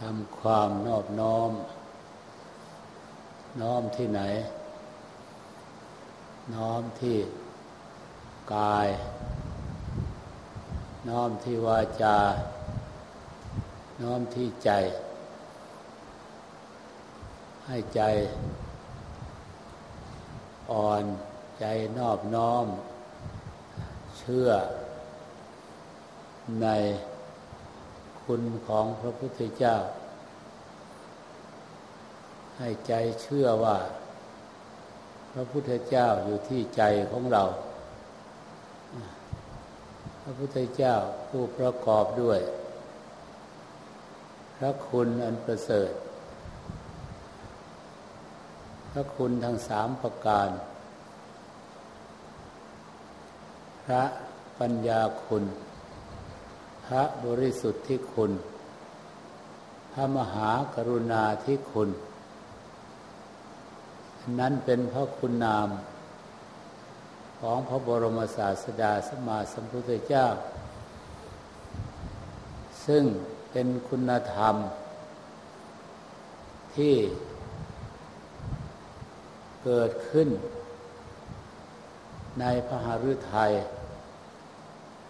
ทำความนอบน้อม น้อมที่ไหน น้อมที่กาย น้อมที่วาจา น้อมที่ใจ ให้ใจอ่อนใจนอบน้อม เชื่อใน คุณของพระพุทธเจ้า ให้ใจเชื่อว่า พระพุทธเจ้าอยู่ที่ใจของเรา พระพุทธเจ้าผู้ประกอบด้วย พระคุณอันประเสริฐ พระคุณทั้งสามประการ พระปัญญาคุณ พระบริสุทธิ์ที่คุณ พระมหากรุณาที่คุณ นั้นเป็นพระคุณนาม ของพระบรมศาสดาสมมาสัมพุทธเจ้า ซึ่งเป็นคุณธรรม ที่เกิดขึ้น ในพระหฤทัย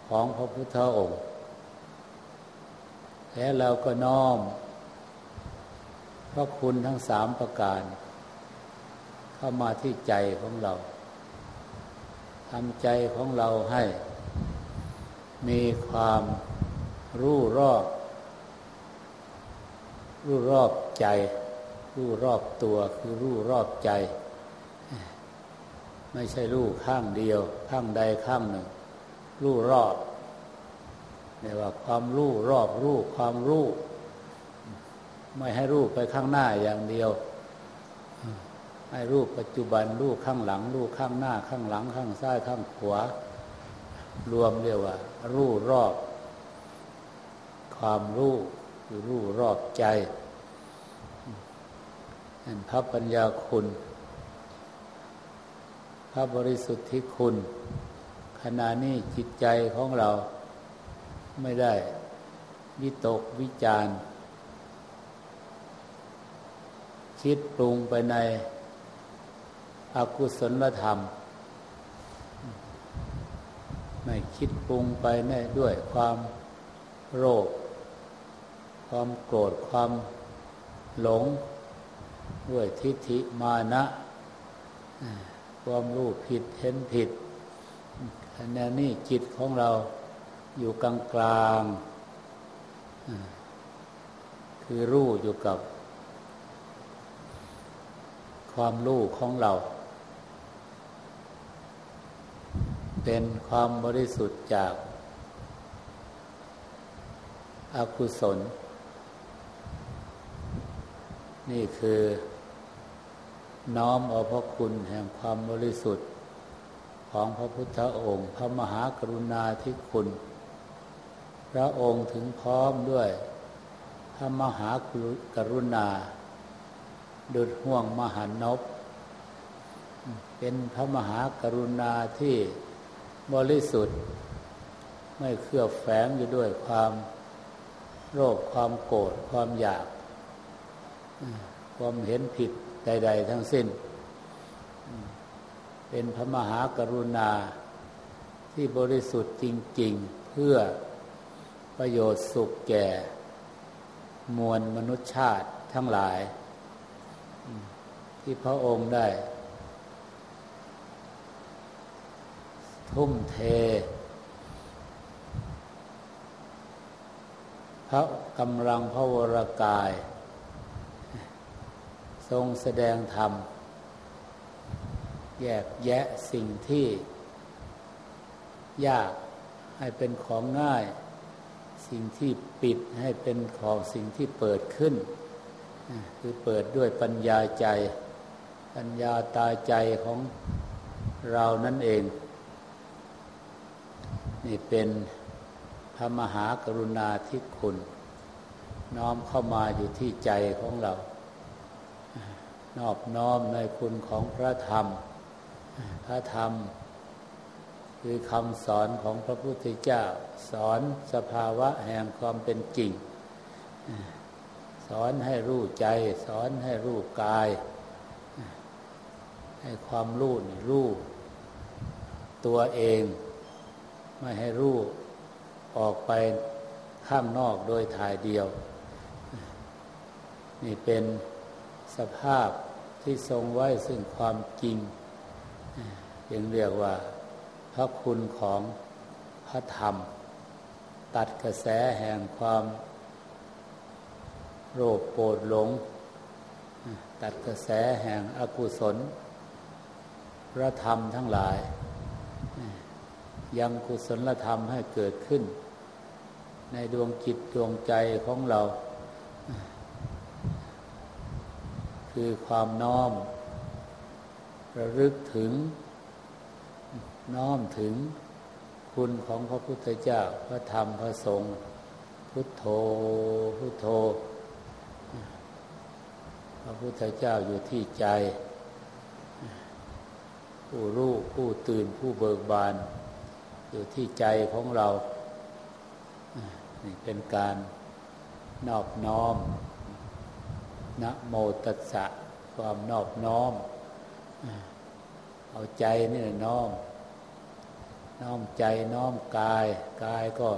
ของพระพุทธองค์ แล้วเราก็น้อมพระคุณทั้งสามประการ เข้ามาที่ใจของเราทำใจของเราให้ มีความรู้รอบ รู้รอบใจ รู้รอบตัวคือรู้รอบใจ ไม่ใช่รู้ข้างเดียว ข้างใดข้างหนึ่ง รู้รอบ เรียกว่าความรู้รอบรู้ความรู้ไม่ให้รู้ไปข้างหน้าอย่างเดียว ให้รู้ปัจจุบันรู้ข้างหลังรู้ข้างหน้าข้างหลัง ข้างซ้ายข้างขวารวมเรียกว่า รู้รอบ ความรู้คือรู้รอบใจนั่นพระปัญญาคุณ พระบริสุทธิคุณ ขณะนี้จิตใจของเรา ไม่ได้ วิตกวิจารคิดปรุงไปในอกุศลธรรม ไม่คิดปรุงไปในด้วยความโรค ความโกรธความหลง ด้วยทิฏฐิมานะ ความรู้ผิดเห็นผิดอันนี้จิตของเรา อยู่กลางกลางคือรู้อยู่กับ ความรู้ของเรา เป็นความบริสุทธิ์จากอากุศล นี่คือน้อมเอาพระคุณแห่งความบริสุทธิ์ของพระพุทธองค์ พระมหากรุณาธิคุณ พระองค์ถึงพร้อมด้วยพระมหากรุณา ดุดห่วงมหานบเป็นพระมหากรุณาที่บริสุทธิ์ ไม่เคลือบแฝงอยู่ด้วยความโรคความโกรธความอยาก ความเห็นผิดใด ๆ ทั้งสิ้น เป็นพระมหากรุณาที่บริสุทธิ์จริง ๆ เพื่อ ประโยชน์สุขแก่ มวลมนุษยชาติทั้งหลาย ที่พระองค์ได้ ทุ่มเท พระกำลังพระวรกาย ทรงแสดงธรรม แยกแยะสิ่งที่ ยากให้เป็นของง่าย สิ่งที่ปิดให้เป็นของสิ่งที่เปิดขึ้น คือเปิดด้วยปัญญาใจ ปัญญาตาใจของเรานั่นเอง นี่เป็นพระมหากรุณาธิคุณ น้อมเข้ามาอยู่ที่ใจของเรา นอบน้อมในคุณของพระธรรม พระธรรม คือคำสอนของพระพุทธเจ้า สอนสภาวะแห่งความเป็นจริง สอนให้รู้ใจ สอนให้รู้กาย ให้ความรู้นี่รู้ตัวเอง ไม่ให้รู้ออกไปข้างนอกโดยถ่ายเดียว นี่เป็นสภาพที่ทรงไว้ซึ่งความจริงยังเรียกว่าพระคุณของพระธรรม ตัดกระแสแห่งความโรคโปรดหลง ตัดกระแสแห่งอกุศล พระธรรมทั้งหลาย ยังกุศลธรรมให้เกิดขึ้น ในดวงจิตดวงใจของเรา คือความน้อม ระลึกถึง น้อมถึง คุณของพระพุทธเจ้า พระธรรมพระสงฆ์พุทโธพุทโธ พระพุทธเจ้าอยู่ที่ใจ ผู้รู้ผู้ตื่นผู้เบิกบาน อยู่ที่ใจของเรานี่เป็นการนอบน้อมนะโมตัสสะความนอบน้อม เอาใจนี่น้อม น้อมใจน้อมกาย กายก็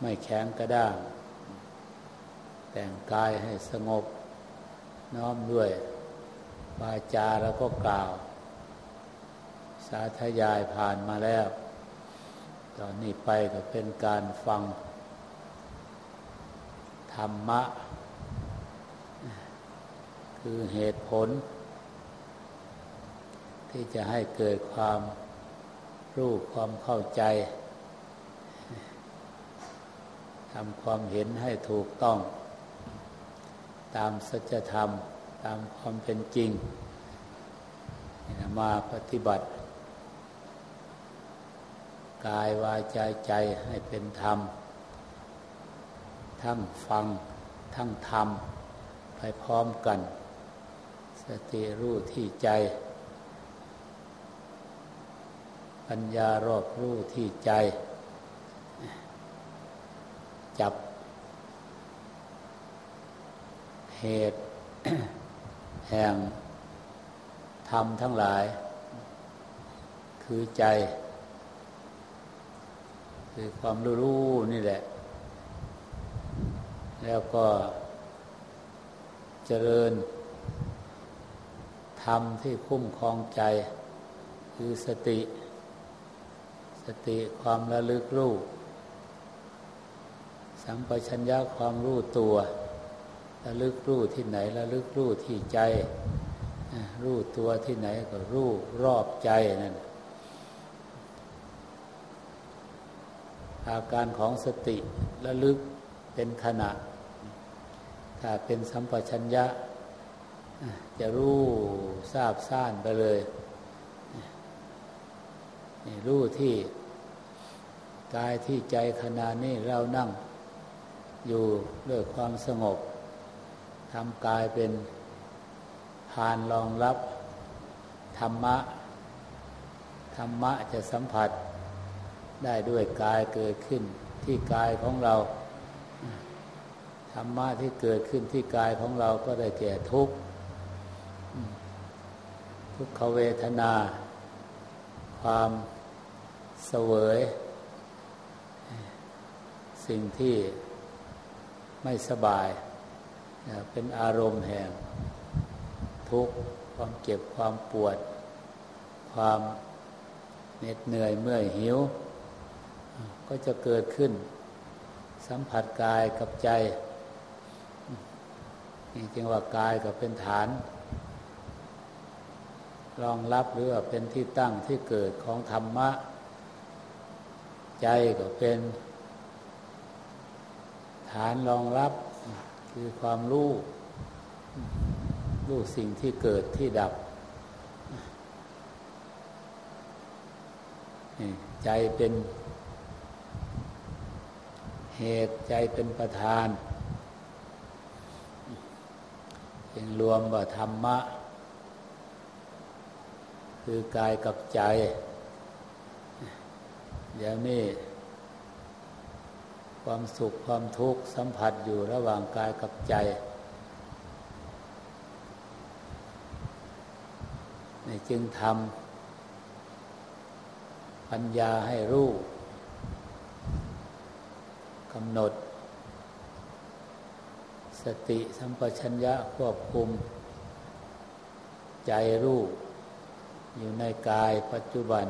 ไม่แข็งกระด้าง แต่งกายให้สงบ น้อมด้วยวาจาแล้วก็กล่าว สาธยายผ่านมาแล้ว ตอนนี้ไปก็เป็นการฟัง ธรรมะ คือเหตุผล ที่จะให้เกิดความรู้ความเข้าใจทำความเห็นให้ถูกต้อง ตามสัจธรรม ตามความเป็นจริง มาปฏิบัติ กายวาจาใจให้เป็นธรรม ทั้งฟังทั้งทำไปพร้อมกัน สติรู้ที่ใจ ปัญญารอบรู้ที่ใจ จับ เหตุแห่งธรรมทั้งหลาย คือใจ คือความรู้รู้นี่แหละ แล้วก็เจริญธรรมที่คุ้มครองใจ คือสติ สติความระลึกรู้สัมปชัญญะความรู้ตัว ระลึกรู้ที่ไหนระลึกรู้ที่ใจ รู้ตัวที่ไหนก็รู้รอบใจนั่นอาการของสติระลึกเป็นขณะ ถ้าเป็นสัมปชัญญะจะรู้ทราบซ่านไปเลย รู้ที่กายที่ใจขณะนี้เรานั่งอยู่ด้วยความสงบทำกายเป็นพานรองรับ ธรรมะ ธรรมะจะสัมผัส ได้ด้วยกายเกิดขึ้นที่กายของเรา ธรรมะที่เกิดขึ้นที่กายของเราก็ได้แก่ทุกข์ทุกขเวทนา ความ เสวย สิ่งที่ไม่สบาย เป็นอารมณ์แห่ง ทุกข์ความเจ็บความปวด ความเหน็ดเหนื่อยเมื่อยหิว ก็จะเกิดขึ้น สัมผัสกายกับใจจริงว่ากายก็เป็นฐานรองรับหรือว่าเป็นที่ตั้งที่เกิดของธรรมะ ใจก็เป็นฐานรองรับคือความรู้รู้สิ่งที่เกิดที่ดับใจเป็นเหตุใจเป็นประธานเป็นรวมว่าธรรมะ คือกายกับใจ เดี๋ยวนี้ความสุขความทุกข์สัมผัสอยู่ระหว่างกายกับใจ นี่จึงทำปัญญาให้รู้กำหนด สติสัมปชัญญะควบคุม ใจรู้อยู่ในกายปัจจุบัน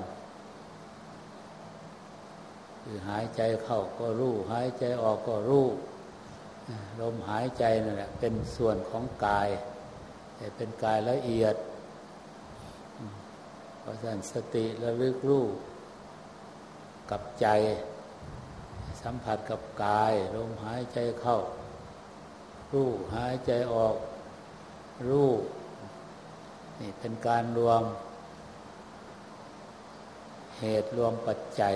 คือหายใจเข้าก็รู้ หายใจออกก็รู้ลมหายใจนั่นแหละเป็นส่วนของกาย แต่เป็นกายละเอียด เพราะฉะนั้นสติระลึกรู้กับใจ สัมผัสกับกาย ลมหายใจเข้า รู้หายใจออก รู้นี่เป็นการรวม เหตุรวมปัจจัย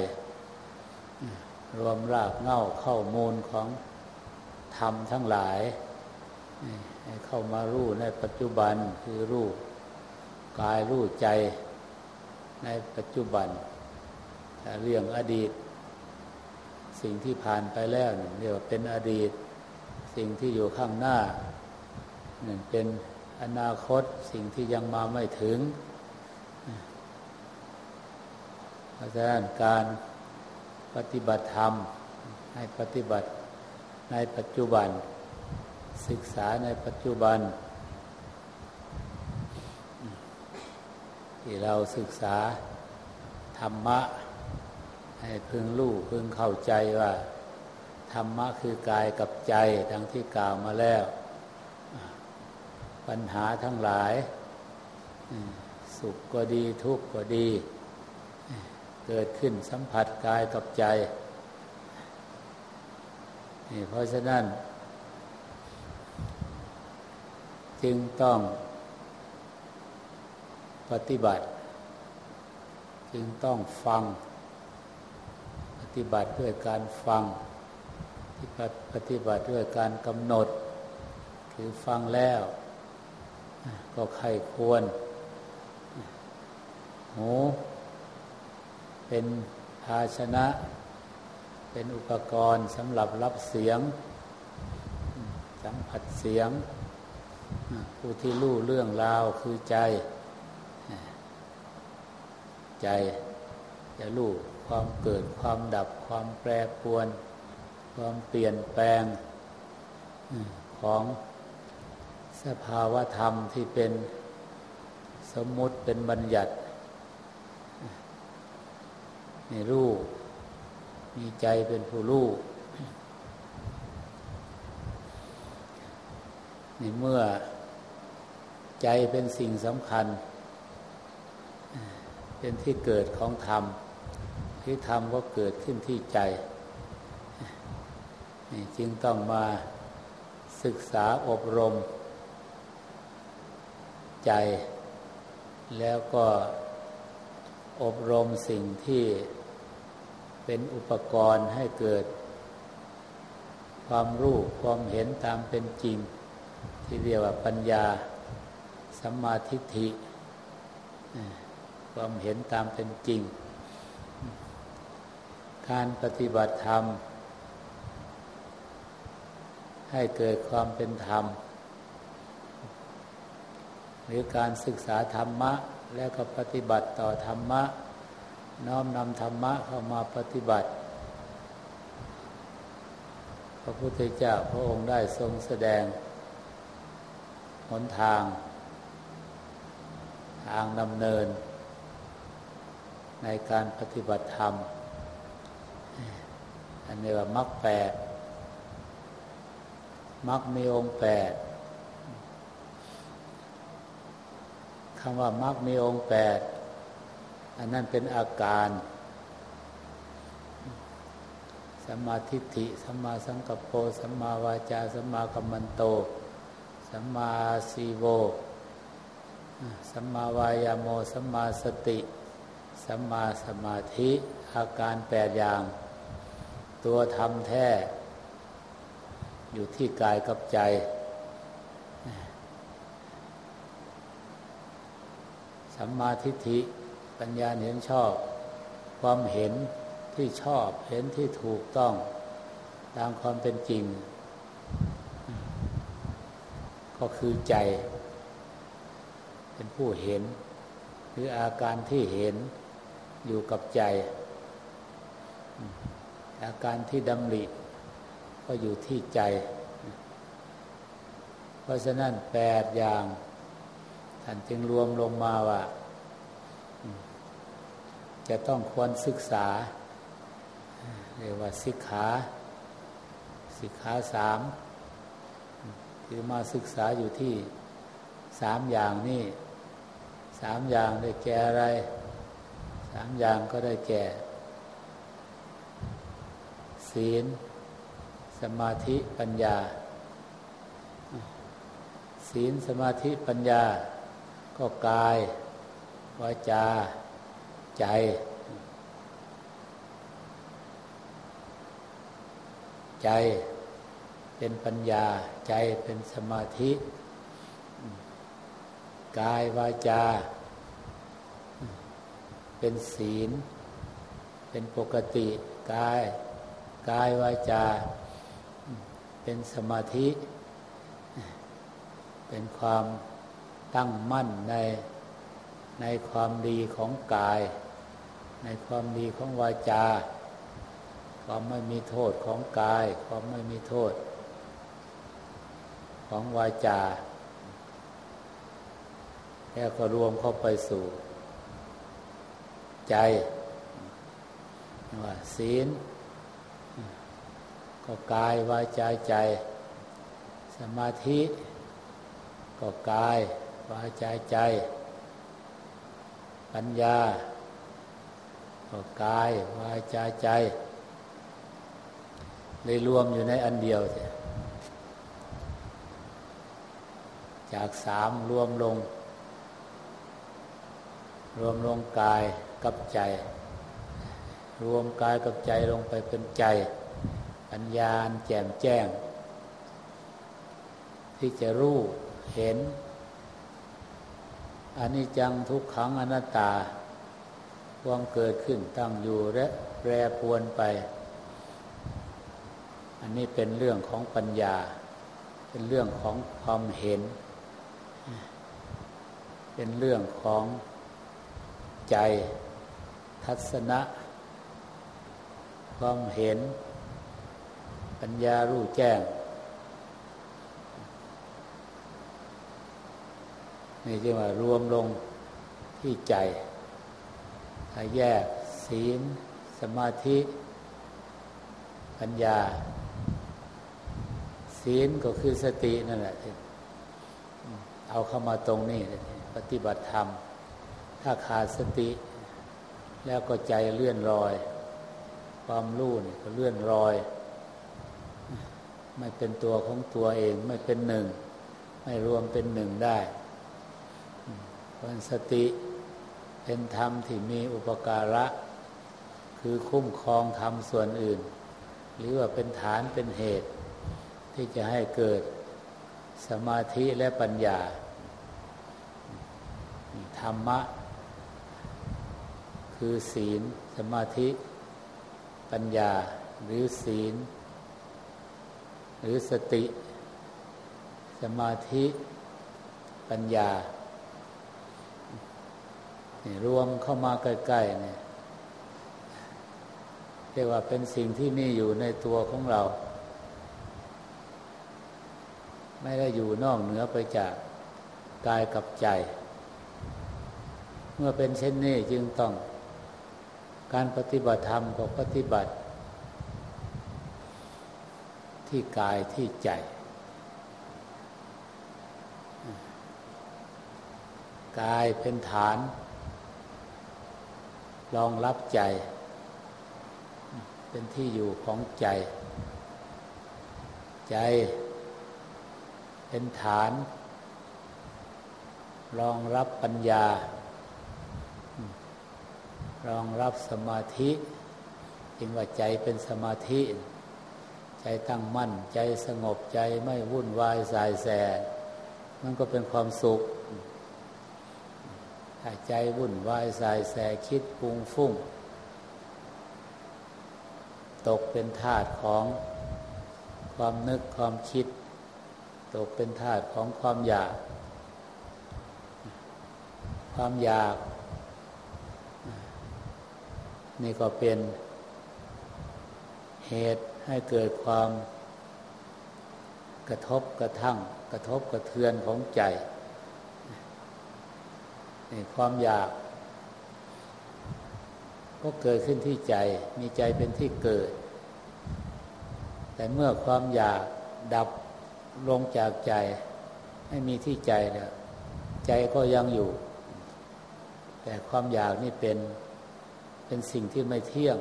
รวมรากเง่าเข้ามูลของธรรมทั้งหลาย เข้ามารู้ในปัจจุบันคือรู้กายรู้ใจในปัจจุบันแต่เรื่องอดีต สิ่งที่ผ่านไปแล้วเรียกว่าเป็นอดีต สิ่งที่อยู่ข้างหน้านี่เป็นอนาคตสิ่งที่ยังมาไม่ถึงเพราะฉะนั้นการ ปฏิบัติธรรม ให้ปฏิบัติในปัจจุบัน ศึกษาในปัจจุบัน ที่เราศึกษาธรรมะ ให้พึงรู้พึงเข้าใจว่า ธรรมะคือกายกับใจดังที่กล่าวมาแล้ว ปัญหาทั้งหลาย สุขก็ดีทุกข์ก็ดี เกิดขึ้นสัมผัสกายกับใจนี่เพราะฉะนั้น จึงต้องปฏิบัติ จึงต้องฟัง ปฏิบัติด้วยการฟังปฏิบัติด้วยการกำหนด คือฟังแล้ว ก็ใครควรหู เป็นภาชนะ เป็นอุปกรณ์สำหรับรับเสียง สัมผัสเสียง ผู้ที่รู้เรื่องราวคือใจ ใจจะรู้ความเกิดความดับความแปรปรวน ความเปลี่ยนแปลงของสภาวะธรรมที่เป็นสมมุติเป็นบัญญัติ ในรู้ มีใจเป็นผู้รู้นี่เมื่อใจเป็นสิ่งสำคัญ เป็นที่เกิดของธรรม ที่ธรรมก็เกิดขึ้นที่ใจ จึงต้องมาศึกษาอบรม ใจ แล้วก็อบรมสิ่งที่ เป็นอุปกรณ์ให้เกิด ความรู้ความเห็นตามเป็นจริง ที่เรียกว่าปัญญาสัมมาทิฏฐิความเห็นตามเป็นจริง การปฏิบัติธรรม ให้เกิดความเป็นธรรม หรือการศึกษาธรรมะ แล้วก็ปฏิบัติต่อธรรมะ น้อมนำธรรมะเข้ามาปฏิบัติ พระพุทธเจ้าพระองค์ได้ทรงแสดง หนทาง ทางดำเนิน ในการปฏิบัติธรรม อันนี้ว่ามรรคแปดมรรคมีองค์แปดคำว่ามรรคมีองค์แปด อันนั้นเป็นอาการ สัมมาทิฏฐิ สัมมาสังกัปโปสัมมาวาจา สัมมากัมมันโต สัมมาสีโว สัมมาวายาโม สัมมาสติ สัมมาสมาธิ อาการแปดอย่าง ตัวทำแท้ อยู่ที่กายกับใจสัมมาทิฏฐิ ปัญญาเห็นชอบ ความเห็นที่ชอบ เห็นที่ถูกต้อง ตามความเป็นจริง ก็คือใจ เป็นผู้เห็น หรืออาการที่เห็นอยู่กับใจ อาการที่ดำริก็อยู่ที่ใจ เพราะฉะนั้นแปดอย่างท่านจึงรวมลงมาว่า จะต้องควรศึกษา เรียกว่าสิกขาสิกขาสามคือมาศึกษาอยู่ที่สามอย่างนี่สามอย่างได้แก่อะไรสามอย่างก็ได้แก่ ศีล สมาธิปัญญา ศีลสมาธิปัญญา ก็กายวาจา ใจ ใจเป็นปัญญา ใจเป็นสมาธิ กายวาจา เป็นศีล เป็นปกติ กาย กายวาจา เป็นสมาธิ เป็นความตั้งมั่นในในความดีของกาย ในความดีของวาจา ความไม่มีโทษของกาย ความไม่มีโทษ ของวาจา แล้วก็รวมเข้าไปสู่ ใจว่าศีล ก็กายวาจาใจ สมาธิ ก็กายวาจาใจ ปัญญา ก็กายวาจาใจ เลยรวมอยู่ในอันเดียวจากสามรวมลง รวมลงกายกับใจ รวมกายกับใจลงไปเป็นใจ ปัญญาแจ่มแจ้ง ที่จะรู้เห็นอันนี้จังทุกขังอนัตตา ความเกิดขึ้นตั้งอยู่และแปรปวนไป อันนี้เป็นเรื่องของปัญญา เป็นเรื่องของความเห็น เป็นเรื่องของใจ ทัศนะ ความเห็น ปัญญารู้แจ้งนี่จึงว่ารวมลงที่ใจ แยกศีล สมาธิ ปัญญา ศีลก็คือสตินั่นแหละ เอาเข้ามาตรงนี้ปฏิบัติธรรม ถ้าขาดสติ แล้วก็ใจเลื่อนลอย ความรู้นี่ก็เลื่อนลอย ไม่เป็นตัวของตัวเองไม่เป็นหนึ่ง ไม่รวมเป็นหนึ่งได้วันสติ เป็นธรรมที่มีอุปการะ คือคุ้มครองธรรมส่วนอื่น หรือว่าเป็นฐานเป็นเหตุ ที่จะให้เกิดสมาธิและปัญญา ธรรมะ คือศีล สมาธิ ปัญญา หรือศีล หรือสติ สมาธิ ปัญญา รวมเข้ามาใกล้ๆเนี่ยเรียกว่าเป็นสิ่งที่มีอยู่ในตัวของเรา ไม่ได้อยู่นอกเหนือไปจากกายกับใจ เมื่อเป็นเช่นนี้จึงต้องการปฏิบัติธรรมก็ปฏิบัติ ที่กายที่ใจ กายเป็นฐาน รองรับใจ เป็นที่อยู่ของใจ ใจ เป็นฐาน รองรับปัญญา รองรับสมาธิจึงว่าใจเป็นสมาธิ ใจตั้งมั่น ใจสงบใจไม่วุ่นวายสายแส มันก็เป็นความสุข ถ้าใจวุ่นวายสายแสคิดปุงฟุ้ง ตกเป็นธาตุของความนึกความคิด ตกเป็นธาตุของความอยาก ความอยาก นี่ก็เป็นเหตุให้เกิดความกระทบกระทั่ง กระทบกระเทือนของใจ นี่ความอยาก ก็เกิดขึ้นที่ใจ มีใจเป็นที่เกิด แต่เมื่อความอยากดับลงจากใจไม่มีที่ใจเนี่ยใจก็ยังอยู่ แต่ความอยากนี่เป็นเป็นสิ่งที่ไม่เที่ยง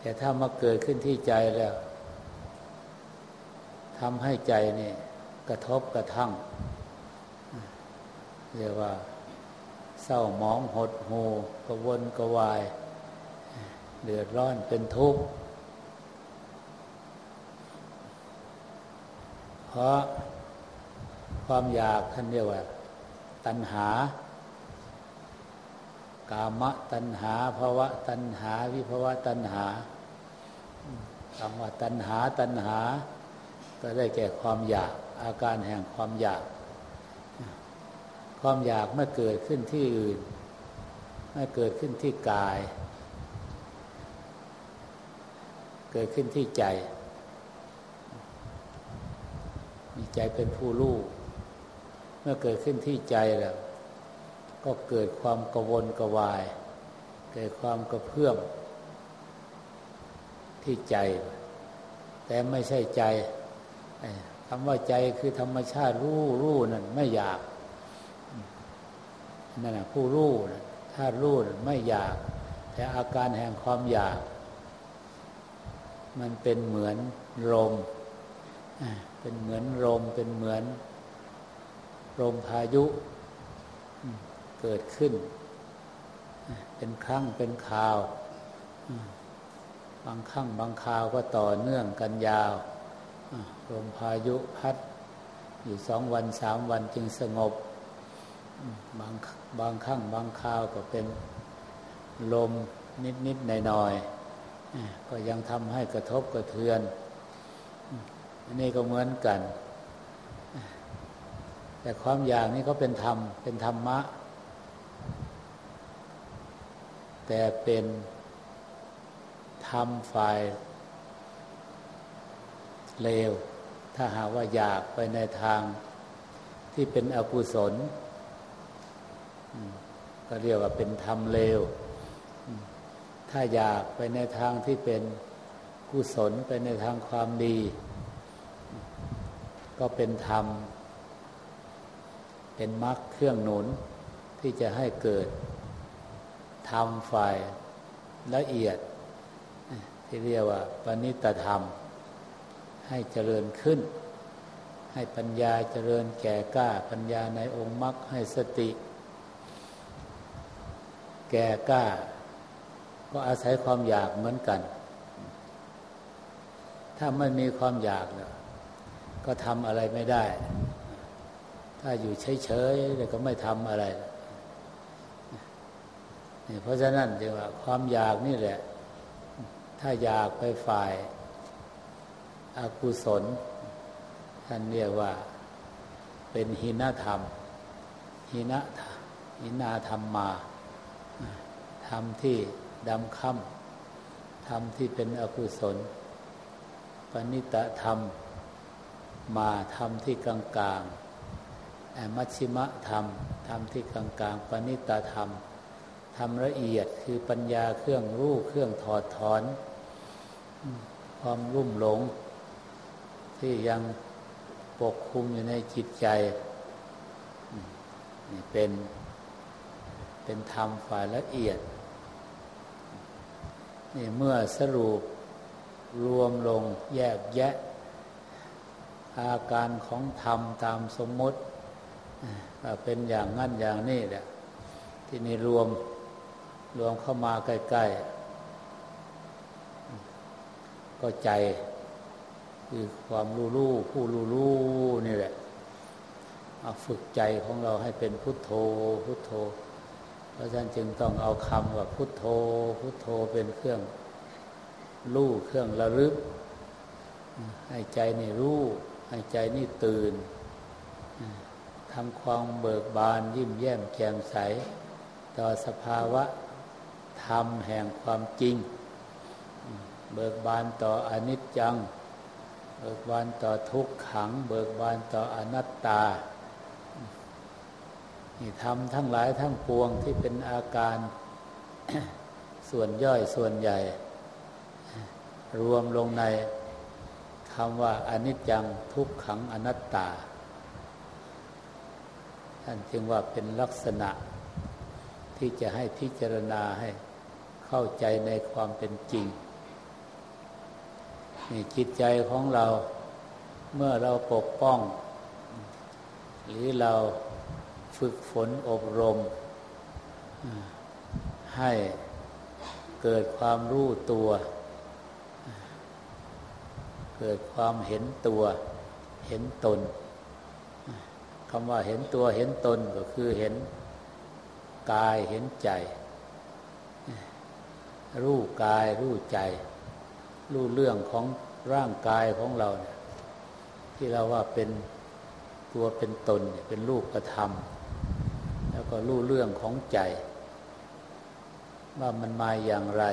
แต่ถ้ามาเกิดขึ้นที่ใจแล้วทำให้ใจนี่กระทบกระทั่ง เรียกว่า เศร้ามองหดหูกระวนกระวาย เดือดร้อนเป็นทุกข์ เพราะความอยากท่านเรียกว่า ตัณหา กามะตัณหาภาวะตัณหา วิภาวะตัณหาคำว่าตัณหาตัณหา ก็ได้แก่ความอยาก อาการแห่งความอยาก ความอยากไม่เกิดขึ้นที่อื่นไม่เกิดขึ้นที่กาย เกิดขึ้นที่ใจ มีใจเป็นผู้รู้เมื่อเกิดขึ้นที่ใจแล้ว ก็เกิดความกวนกวาย เกิดความกระเพื่อมที่ใจ แต่ไม่ใช่ใจคำว่าใจคือธรรมชาติรู้รู้นั่นไม่อยาก นั่นแหละผู้รู้ถ้ารู้ไม่อยาก แต่อาการแห่งความอยาก มันเป็นเหมือนลมเป็นเหมือนลมเป็นเหมือนลมพายุเกิดขึ้น เป็นครั้งเป็นคราว บางครั้งบางคราวก็ต่อเนื่องกันยาวลมพายุพัด อยู่สองวันสามวันจึงสงบ บาง บางครั้งบางคราวก็เป็นลมนิดนิดหน่อยหน่อยก็ยังทำให้กระทบกระเทือน อันนี้ก็เหมือนกัน แต่ความอยากนี้ก็เป็นธรรม เป็นธรรมะ แต่เป็นธรรมฝ่ายเลว ถ้าหากว่าอยากไปในทางที่เป็นอกุศล ก็เรียกว่าเป็นธรรมเลว ถ้าอยากไปในทางที่เป็นกุศลไปในทางความดี ก็เป็นธรรม เป็นมรรคเครื่องหนุนที่จะให้เกิดธรรมฝ่ายละเอียด ที่เรียกว่าปณิตธรรม ให้เจริญขึ้น ให้ปัญญาเจริญแก่กล้าปัญญาในองค์มรรคให้สติ แก่กล้า ก็อาศัยความอยากเหมือนกัน ถ้าไม่มีความอยากเนี่ยก็ทำอะไรไม่ได้ ถ้าอยู่เฉยๆแล้วก็ไม่ทำอะไรนี่เพราะฉะนั้นจึงว่า ความอยากนี่แหละ ถ้าอยากไปฝ่ายอากุศล ท่านเรียกว่า เป็นหินธรรมหินะหินาธรรมมา ธรรมที่ดำค่ำธรรมที่เป็นอกุศล ปณิตธรรม มาธรรมที่กลางกลางมัชชิมะธรรมธรรมที่กลางกลางปณิตธรรมธรรมละเอียดคือปัญญาเครื่องรู้เครื่องถอดถอน ความรุ่มหลง ที่ยังปกคุมอยู่ในจิตใจนี่เป็น เป็นธรรมฝ่ายละเอียด นี่เมื่อสรุปรวมลงแยกแยะ อาการของธรรมตามสมมติเป็นอย่างนั้นอย่างนี้แหละที่นี่รวมรวมเข้ามาใกล้ๆ ก็ใจ คือความรู้รู้ผู้รู้รู้นี่แหละเอาฝึกใจของเราให้เป็นพุทโธพุทโธ เพราะฉะนั้นจึงต้องเอาคำว่าพุทโธ พุทโธเป็นเครื่องรู้เครื่องระลึก ให้ใจนี่รู้ ให้ใจนี่ตื่นทำความเบิกบานยิ้มแย้มแจ่มใส ต่อสภาวะธรรมแห่งความจริง เบิกบานต่ออนิจจัง เบิกบานต่อทุกขัง เบิกบานต่ออนัตตาี่ทำทั้งหลายทั้งปวงที่เป็นอาการส่วนย่อยส่วนใหญ่ รวมลงในคำว่าอนิจจังทุกขังอนัตตา ท่านจึงว่าเป็นลักษณะที่จะให้พิจารณาให้เข้าใจในความเป็นจริงนี่จิตใจของเราเมื่อเราปกป้อง หรือเรา ฝึกฝนอบรม ให้เกิดความรู้ตัว เกิดความเห็นตัว เห็นตนคำว่าเห็นตัวเห็นตนก็คือเห็นกายเห็นใจ รู้กายรู้ใจ รู้เรื่องของร่างกายของเราเนี่ยที่เราว่าเป็นตัวเป็นตนเป็นรูปธรรม แล้วก็รู้เรื่องของใจ ว่ามันมาอย่างไร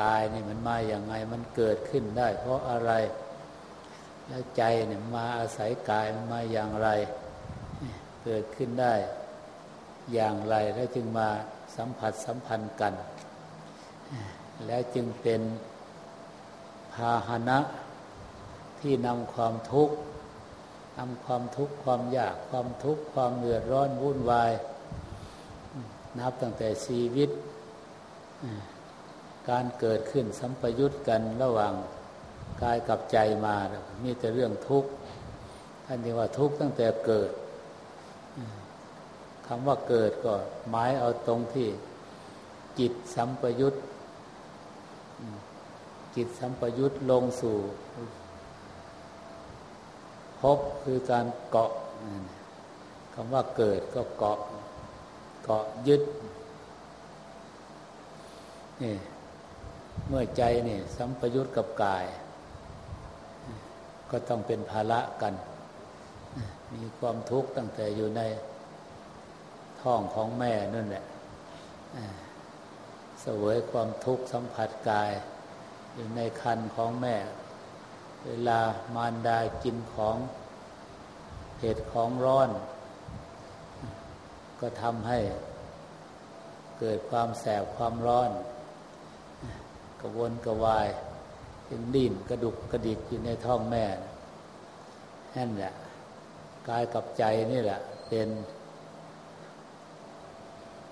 กายนี่มันมาอย่างไง มันเกิดขึ้นได้ เพราะอะไร แล้วใจเนี่ยมาอาศัยกายมันมาอย่างไร เกิดขึ้นได้ อย่างไรแล้วจึงมาสัมผัสสัมพันธ์กัน แล้วจึงเป็นพาหนะที่นำความทุกข์ นำความทุกข์ความยากความทุกข์ความเดือดร้อนวุ่นวาย นับตั้งแต่ชีวิต การเกิดขึ้นสัมปยุตกันระหว่างกายกับใจมามีแต่เรื่องทุกข์ท่านเรียกว่าทุกข์ตั้งแต่เกิดคำว่าเกิดก็หมายเอาตรงที่จิตสัมปยุตจิตสัมปยุตลงสู่ บคือการเกาะคำว่าเกิดก็เกาะ เกาะยึดนี่เมื่อใจนี่สัมปยุตกับกาย ก็ต้องเป็นภาระกัน มีความทุกข์ตั้งแต่อยู่ในท้องของแม่นั่นแหละเสวยความทุกข์สัมผัสกาย อยู่ในคันของแม่ เวลามารดากินของเผ็ดของร้อน ก็ทำให้เกิดความแสบความร้อน กระวนกระวายเป็นดิ้นกระดุกกระดิกอยู่ในท้องแม่นั่นแหละกายกับใจนี่แหละ เป็น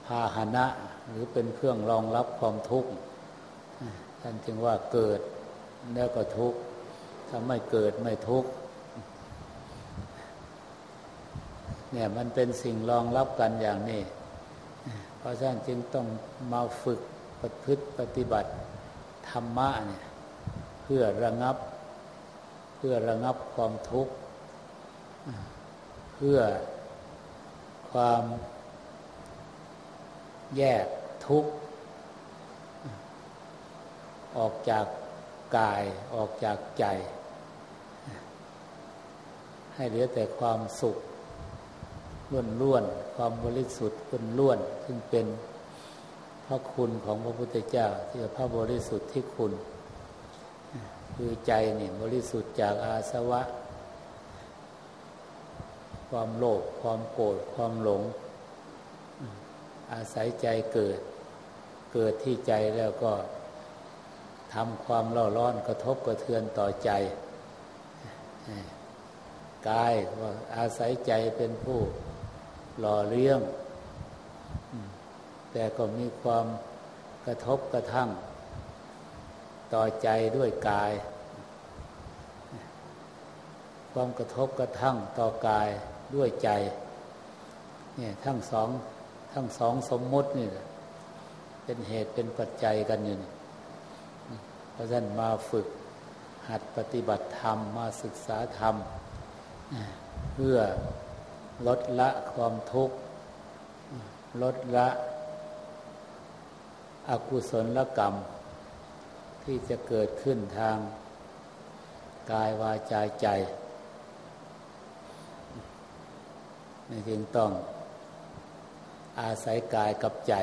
พาหนะ หรือเป็นเครื่องรองรับความทุกข์ท่านจึงว่าเกิดแล้วก็ทุกข์ ถ้าไม่เกิดไม่ทุกข์เนี่ยมันเป็นสิ่งรองรับกันอย่างนี้ เพราะฉะนั้นจึงต้องมาฝึกปฏิพฤติปฏิบัติธรรมะเนี่ยเพื่อระงับ เพื่อระงับความทุกข์เพื่อความแยกทุกข์ออกจากกายออกจากใจ ให้เหลือแต่ความสุขล้วนล้วนความบริสุทธิ์ล้วนล้วนซึ่งเป็นพระคุณของพระพุทธเจ้าที่พระบริสุทธิ์ที่คุณ คือใจเนี่ยบริสุทธิ์จากอาสวะ ความโลภความโกรธความหลง อาศัยใจเกิด เกิดที่ใจแล้วก็ทำความเล่าร้อนกระทบกระเทือนต่อใจ กายว่าอาศัยใจเป็นผู้หล่อเลี้ยง แต่ก็มีความกระทบกระทั่ง ต่อใจด้วยกาย ความกระทบกระทั่งต่อกายด้วยใจเนี่ยทั้งสองทั้งสองสมมตินี่เป็นเหตุเป็นปัจจัยกันอยู่นี่เพราะฉะนั้นมาฝึกหัดปฏิบัติธรรมมาศึกษาธรรม เพื่อลดละความทุกข์ ลดละอกุศลกรรม ที่จะเกิดขึ้นทางกายวาจาใจนี่จึงต้องอาศัยกายกับใจ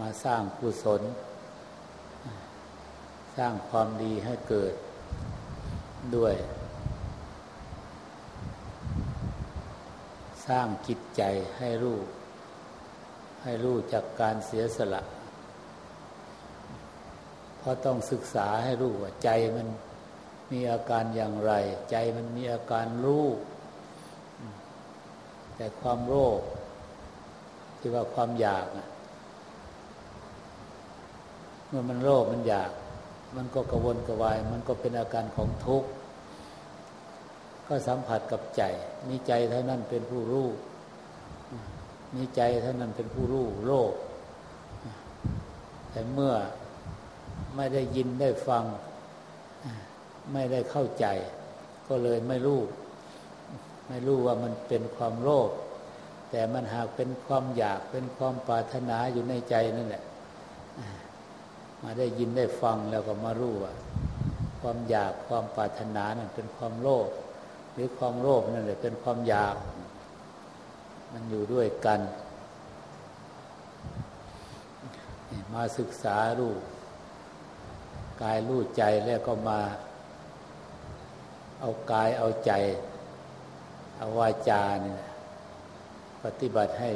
มาสร้างกุศล สร้างความดีให้เกิด ด้วย สร้างจิตใจให้รู้ ให้รู้จากการเสียสละ เพราะต้องศึกษาให้รู้ว่าใจมันมีอาการอย่างไร ใจมันมีอาการรู้ แต่ความโลภที่ว่าความอยากเมื่อมันโลภมันอยาก มันก็กระวนกระวาย มันก็เป็นอาการของทุกข์ ก็สัมผัสกับใจ มีใจเท่านั้นเป็นผู้รู้มีใจเท่านั้นเป็นผู้รู้โลก แต่เมื่อไม่ได้ยินได้ฟัง ไม่ได้เข้าใจ ก็เลยไม่รู้ ไม่รู้ว่ามันเป็นความโลภแต่มันหากเป็นความอยากเป็นความปรารถนาอยู่ในใจนั่นแหละมาได้ยินได้ฟังแล้วก็มารู้ว่า ความอยากความปรารถนานั่นเป็นความโลภ หรือความโลภนั่นแหละเป็นความอยาก มันอยู่ด้วยกัน มาศึกษารู้กายรู้ใจแล้วก็มา เอากายเอาใจ เอาวาจาเนี่ยปฏิบัติให้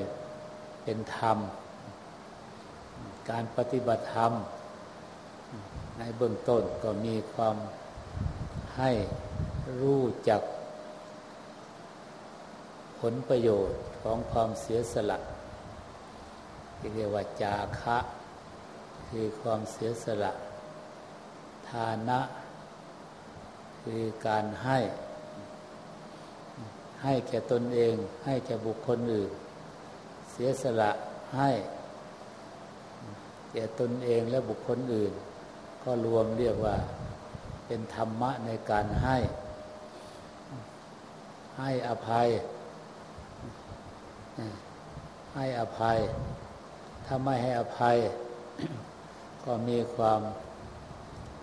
เป็นธรรม การปฏิบัติธรรม ในเบื้องต้นก็มีความให้รู้จัก ผลประโยชน์ของความเสียสละที่เรียกว่าจาคะ คือความเสียสละ ทานะ คือการให้ ให้แก่ตนเอง ให้แก่บุคคลอื่น เสียสละให้แก่ตนเองและบุคคลอื่น ก็รวมเรียกว่าเป็นธรรมะในการให้ ให้อภัย ให้อภัย ถ้าไม่ให้อภัย ก็มีความ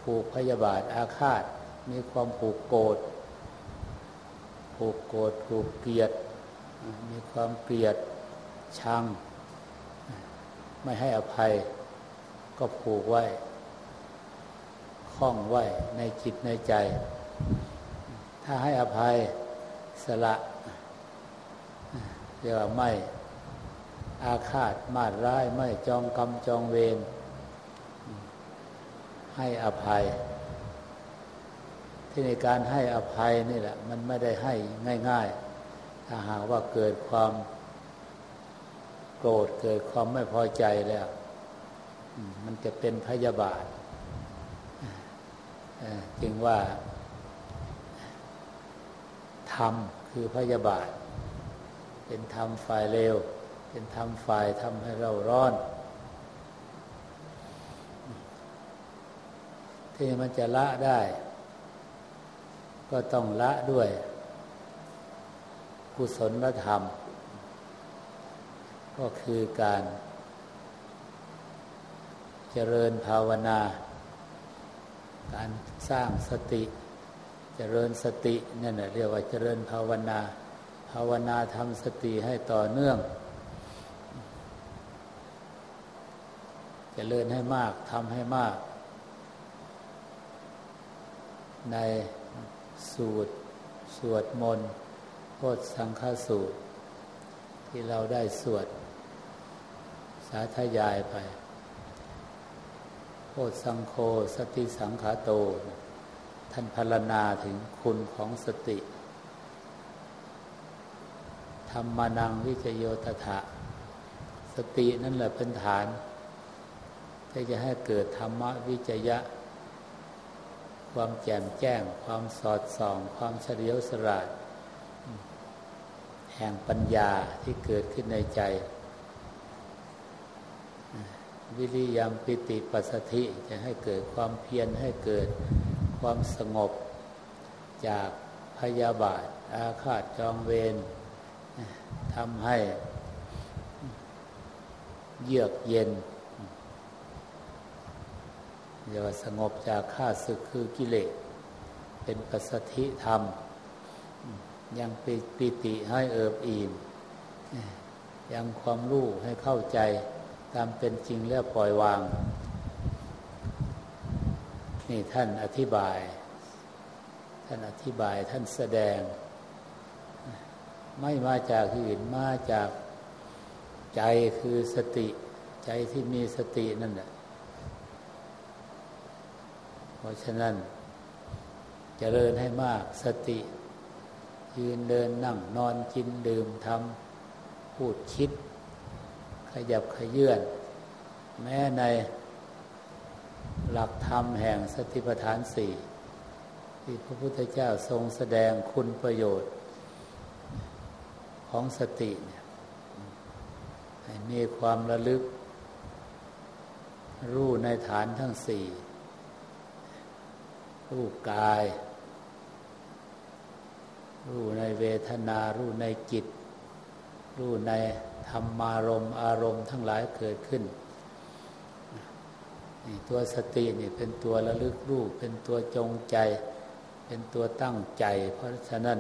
ผูกพยาบาทอาฆาต มีความผูกโกรธผูกโกรธผูกเกลียด มีความเกลียดชัง ไม่ให้อภัย ก็ผูกไว้คล้องไว้ในจิตในใจ ถ้าให้อภัยสละ เรียกว่าไม่อาฆาตมาดร้ายไม่จองกรรมจองเวรให้อภัย ที่ในการให้อภัยนี่แหละ มันไม่ได้ให้ง่าย ๆ ถ้าหากว่าเกิดความโกรธเกิดความไม่พอใจแล้ว มันจะเป็นพยาบาทจึงว่าธรรมคือพยาบาท เป็นธรรมฝ่ายเร็ว เป็นธรรมฝ่ายทำให้เราร้อน ที่มันจะละได้ ก็ต้องละด้วยกุศลธรรม ก็คือการเจริญภาวนา การสร้างสติ เจริญสตินั่นเรียกว่าเจริญภาวนา ภาวนาทำสติให้ต่อเนื่องจเจริญให้มากทำให้มาก ในสูตร สวดมนต์โพธสังฆสูตร ที่เราได้สวด สาธยายไปโพธสังโฆสติสังขาโต ท่านพรรณนาถึงคุณของสติ ธรรมานังวิจโยตถะ สตินั่นแหละเป็นฐานที่จะให้เกิดธรรมวิจยะ ความแจ่มแจ้ง ความสอดส่อง ความเฉลียวสลาด แห่งปัญญาที่เกิดขึ้นในใจ วิริยมปิติปัสสธิจะให้เกิดความเพียรให้เกิดความสงบจากพยาบาท อาฆาตจองเวร ทำให้เยือกเย็นเรียกว่าสงบจากข้าศึกคือกิเลส เป็นปัสสธิธรรม ยังปิติให้เอิบอิ่มยังความรู้ให้เข้าใจตามเป็นจริงแล้วปล่อยวาง นี่ท่านอธิบาย ท่านอธิบายท่านแสดง ไม่มาจากอื่นมาจากใจคือสติ ใจที่มีสตินั่นแหละเพราะฉะนั้นจเจริญให้มากสติ ยืนเดินนั่งนอนกินดื่มทำพูดคิด ขยับขยื่น แม้ในหลักธรรมแห่งสติปัฏฐานสี่ที่พระพุทธเจ้าทรงแสดงคุณประโยชน์ ของสติให้มีความระลึก รู้ในฐานทั้งสี่ รู้กาย รู้ในเวทนา รู้ในจิต รู้ในธรรมารมอารมณ์ทั้งหลายเกิดขึ้นนี่ตัวสตินี่เป็นตัวระลึกรู้เป็นตัวจงใจ เป็นตัวตั้งใจ เพราะฉะนั้น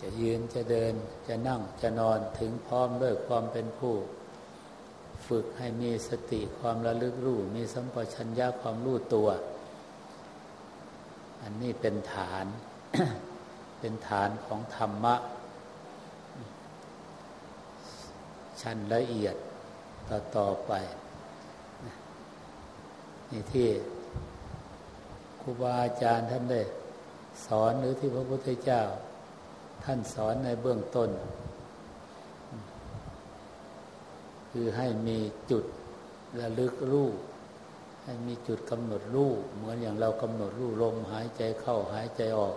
จะยืนจะเดินจะนั่งจะนอนถึงพร้อมด้วยความเป็นผู้ ฝึกให้มีสติความระลึกรู้ มีสัมปชัญญะความรู้ตัว อันนี้เป็นฐาน เป็นฐานของธรรมะ ชั้นละเอียดต่อต่อไปนี่ที่ครูบาอาจารย์ท่านได้สอนหรือที่พระพุทธเจ้า ท่านสอนในเบื้องต้น คือให้มีจุดระลึกรู้ให้มีจุดกำหนดรูปเหมือนอย่างเรากำหนดรูปลมหายใจเข้าหายใจออก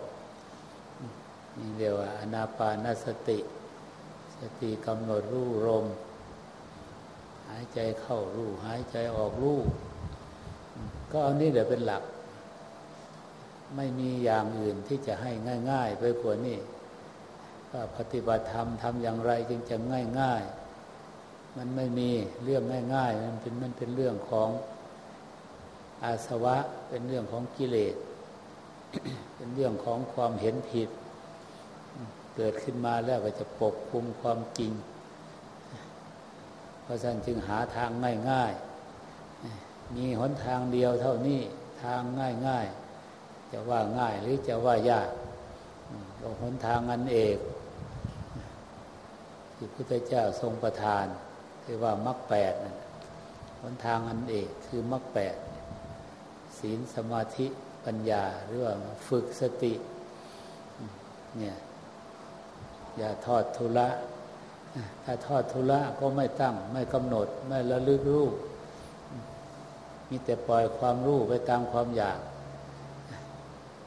นี่เรียกว่าอนาปานสติ สติกำหนดรูปลมหายใจเข้ารูปหายใจออกรูปก็เอานี่เดี๋ยวเป็นหลัก ไม่มีอย่างอื่นที่จะให้ง่าย ๆ ไปกว่านี้ ว่าปฏิบัติธรรมทำอย่างไรจึงจะง่ายๆมันไม่มีเรื่องง่ายๆ มันเป็นมันเป็นเรื่องของอาสวะ เป็นเรื่องของกิเลส เป็นเรื่องของความเห็นผิด เกิดขึ้นมาแล้วก็จะปกคุมความจริง เพราะฉะนั้นจึงหาทางง่ายๆ มีหนทางเดียวเท่านี้ทางง่ายๆ จะว่าง่ายหรือจะว่ายากเราหนทางอันเอก ที่พุทธเจ้าทรงประทาน คือว่ามรรคแปดหนทางอันเอกคือมรรคแปดศีลสมาธิปัญญาหรือว่าฝึกสติเนี่ยอย่าทอดทุละถ้าทอดทุละก็ไม่ตั้ง ไม่กำหนด ไม่ระลึกรู้มีแต่ปล่อยความรู้ไปตามความอยาก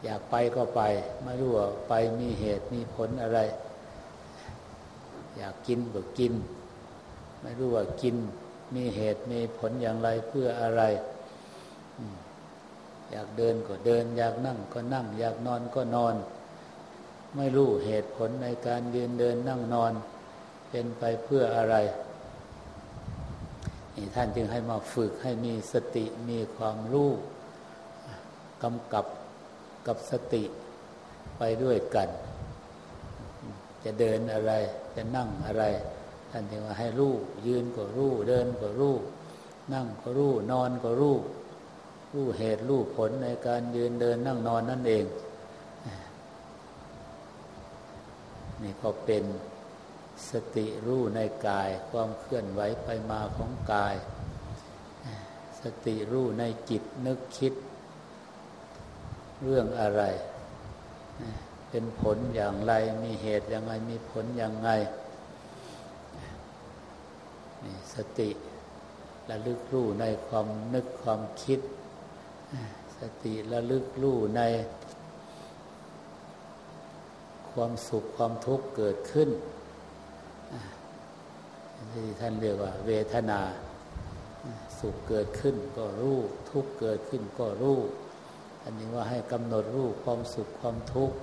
อยากไปก็ไป ไม่รู้ว่าไปมีเหตุมีผลอะไร อยากกินก็กิน ไม่รู้ว่ากิน มีเหตุมีผลอย่างไรเพื่ออะไร อยากเดินก็เดิน อยากนั่งก็นั่ง อยากนอนก็นอน ไม่รู้เหตุผลในการยืนเดินนั่งนอน เป็นไปเพื่ออะไรนี่ท่านจึงให้มาฝึกให้มีสติมีความรู้กำกับกับสติไปด้วยกัน จะเดินอะไร จะนั่งอะไรท่านจึงว่าให้รู้ยืนก็รู้เดินก็รู้นั่งก็รู้นอนก็รู้รู้เหตุรู้ผลในการยืนเดินนั่งนอนนั่นเอง นี่ก็เป็นสติรู้ในกายความเคลื่อนไหวไปมาของกาย สติรู้ในจิตนึกคิด เรื่องอะไร เป็นผลอย่างไร มีเหตุอย่างไร มีผลอย่างไงนี่สติระลึกรู้ในความนึกความคิด สติระลึกรู้ใน ความสุขความทุกข์เกิดขึ้นที่ท่านเรียกว่า เวทนา สุขเกิดขึ้นก็รู้ ทุกข์เกิดขึ้นก็รู้ อันนี้ว่าให้กำหนดรู้ความสุขความทุกข์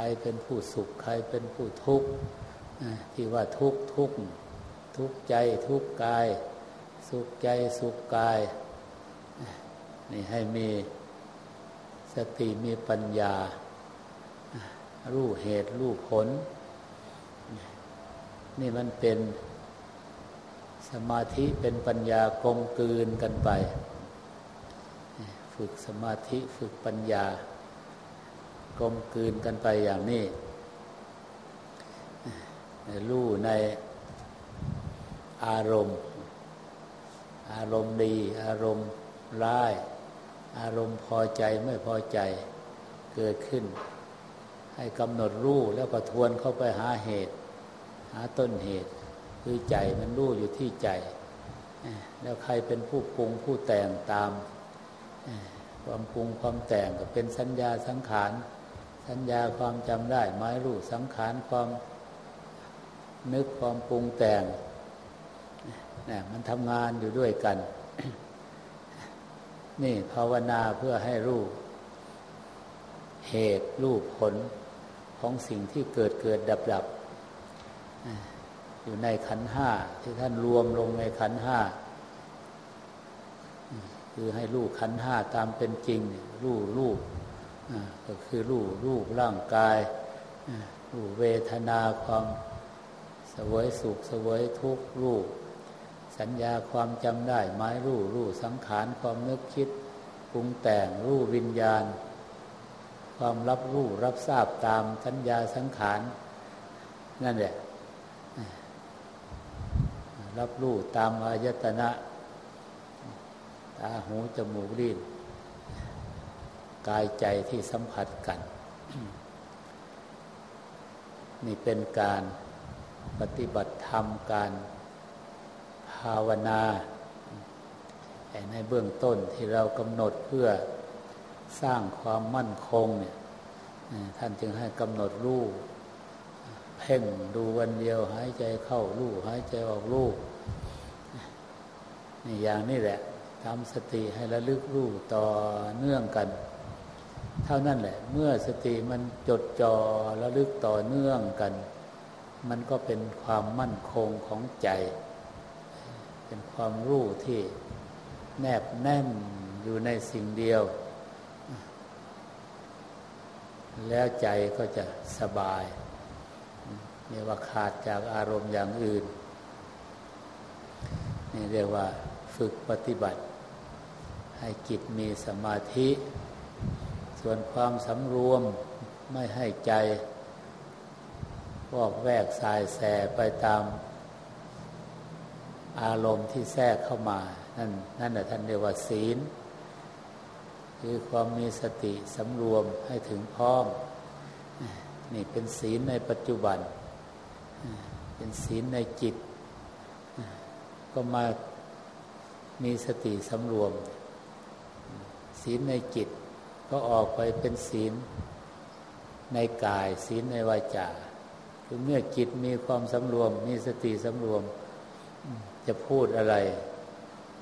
รเป็นผู้สุข ใครเป็นผู้ทุกข์ที่ว่าทุกข์ทุกข์ทุกข์ใจทุกข์กาย สุขใจสุขกายนี่ให้มีสติมีปัญญา รู้เหตุรู้ผล นี่มันเป็นสมาธิเป็นปัญญากลมกลืนกันไป ฝึกสมาธิฝึกปัญญา กลมกลืนกันไปอย่างนี้รู้ในอารมณ์ อารมณ์ดี อารมณ์ร้าย อารมณ์พอใจไม่พอใจเกิดขึ้น ให้กำหนดรู้แล้วก็ทวนเข้าไปหาเหตุ หาต้นเหตุ คือใจมันรู้อยู่ที่ใจ แล้วใครเป็นผู้ปรุงผู้แต่งตามความปรุงความแต่งก็เป็นสัญญาสังขาร สัญญาความจำได้ไม้รู้สังขารความนึกความปรุงแต่งนี่มันทำงานอยู่ด้วยกัน นี่ภาวนาเพื่อให้รู้เหตุรู้ผลของสิ่งที่เกิดเกิดดับดับอยู่ในขันห้าที่ท่านรวมลงในขันห้าคือให้รูปขันห้าตามเป็นจริงรูปรูป ก็คือรูปรูปร่างกายรูปเวทนาความสวยสุขสวยทุกข์รูป สัญญาความจำได้ไม้รูปรูปสังขารความนึกคิดปรุงแต่งรูปวิญญาณ ความรับรู้รับทราบตามสัญญาสังขารนั่นแหละรับรู้ตามอายตนะ ตาหูจมูกลิ้น กายใจที่สัมผัสกัน นี่เป็นการปฏิบัติธรรมการภาวนาในเบื้องต้นที่เรากำหนดเพื่อสร้างความมั่นคงเนี่ยท่านจึงให้กำหนดรูปเพ่งดูวันเดียวหายใจเข้ารูหายใจออกรูนี่อย่างนี้แหละทำสติให้ระลึกรู้ต่อเนื่องกัน เท่านั้นแหละ เมื่อสติมันจดจ่อระลึกต่อเนื่องกัน มันก็เป็นความมั่นคงของใจ เป็นความรู้ที่แนบแน่นอยู่ในสิ่งเดียว แล้วใจก็จะสบายเนี่ว่าขาดจากอารมณ์อย่างอื่น นี่เรียกว่าฝึกปฏิบัติ ให้จิตมีสมาธิ ส่วนความสำรวมไม่ให้ใจวอกแวกสายแสไปตามอารมณ์ที่แทรกเข้ามา นั่นนั่นแหละท่านเรียกว่าศีล คือความมีสติสำรวมให้ถึงพร้อม นี่เป็นศีลในปัจจุบัน เป็นศีลในจิต ก็มามีสติสำรวม ศีลในจิต ก็ออกไปเป็นศีลในกายศีลในวาจาคือเมื่อจิตมีความสำรวม มีสติสำรวม จะพูดอะไร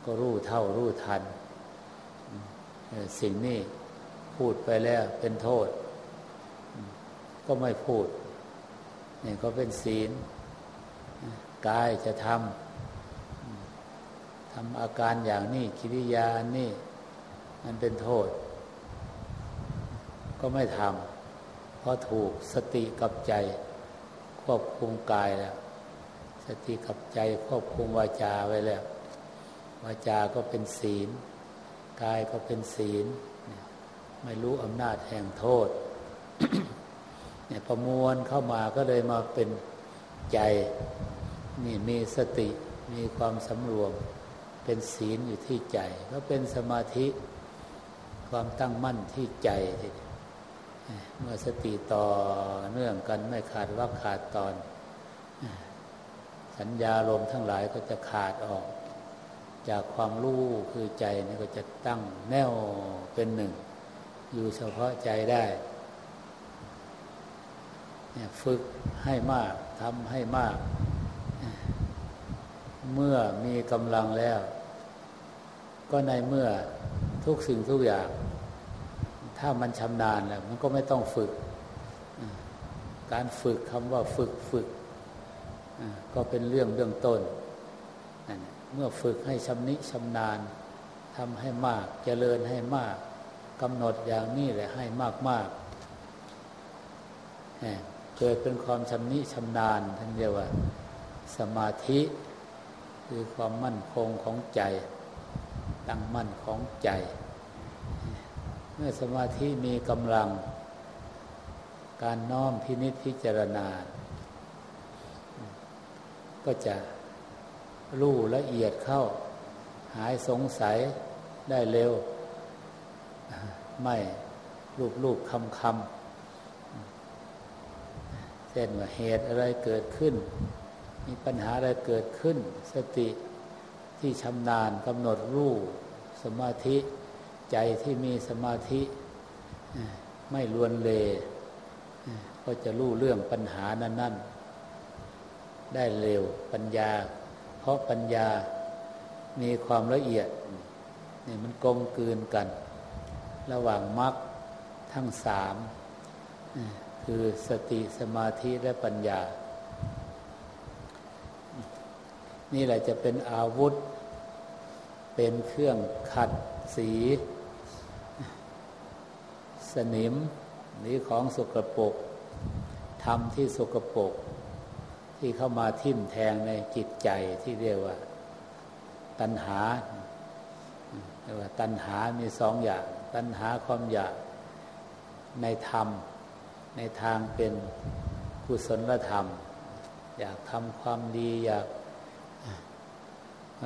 ก็รู้เท่ารู้ทัน สิ่งนี้พูดไปแล้วเป็นโทษ ก็ไม่พูดนี่ก็เป็นศีลกายจะทำทำอาการอย่างนี้กิริยานี่มันเป็นโทษ ก็ไม่ทำเพราะถูกสติกับใจ ควบคุมกายแล้ว สติกับใจควบคุมวาจาไว้แล้ว วาจาก็เป็นศีล กายก็เป็นศีล ไม่รู้อำนาจแห่งโทษ เนี่ยประมวลเข้ามาก็เลยมาเป็นใจ นี่มีสติมีความสำรวม เป็นศีลอยู่ที่ใจ ก็เป็นสมาธิความตั้งมั่นที่ใจ เมื่อสติต่อเนื่องกันไม่ขาดว่าขาดตอน สัญญาลมทั้งหลายก็จะขาดออก จากความรู้คือใจนี่ก็จะตั้งแน่วเป็นหนึ่ง อยู่เฉพาะใจได้ฝึกให้มากทำให้มาก เมื่อมีกำลังแล้ว ก็ในเมื่อทุกสิ่งทุกอย่าง ถ้ามันชำนาญแล้วมันก็ไม่ต้องฝึก การฝึกคำว่าฝึกฝึก ก็เป็นเรื่องเบื้องต้น เมื่อฝึกให้ชำนิชำนาญทำให้มากเจริญให้มากกำหนดอย่างนี้แหละให้มากมากเกิดเป็นความชำนิชำนาญทั้งเดียวว่า สมาธิ คือความมั่นคงของใจ ตั้งมั่นของใจ เมื่อสมาธิมีกำลัง การน้อมพินิจพิจารณา ก็จะรู้ละเอียดเข้า หายสงสัยได้เร็ว ไม่รูปรูปคำคำเช่นว่าเหตุอะไรเกิดขึ้น มีปัญหาอะไรเกิดขึ้น สติที่ชำนาญกำหนดรู้สมาธิ ใจที่มีสมาธิไม่ลวนเลก็จะรู้เรื่องปัญหานั้น ๆ ได้เร็วปัญญา เพราะปัญญามีความละเอียดนี่มันกลมกลืนกัน ระหว่างมรรคทั้งสามคือสติสมาธิและปัญญา นี่แหละจะเป็นอาวุธ เป็นเครื่องขัดสี สนิม หรือของสกรปรกทำที่สกรปรกที่เข้ามาทิ่มแทงในจิตใจที่เรียกว่า ตัณหารียกว่า ตัณหามีสองอย่าง ตัณหาความอยากในธรรม ในทางเป็นกุศลธรรม อยากทำความดีอยาก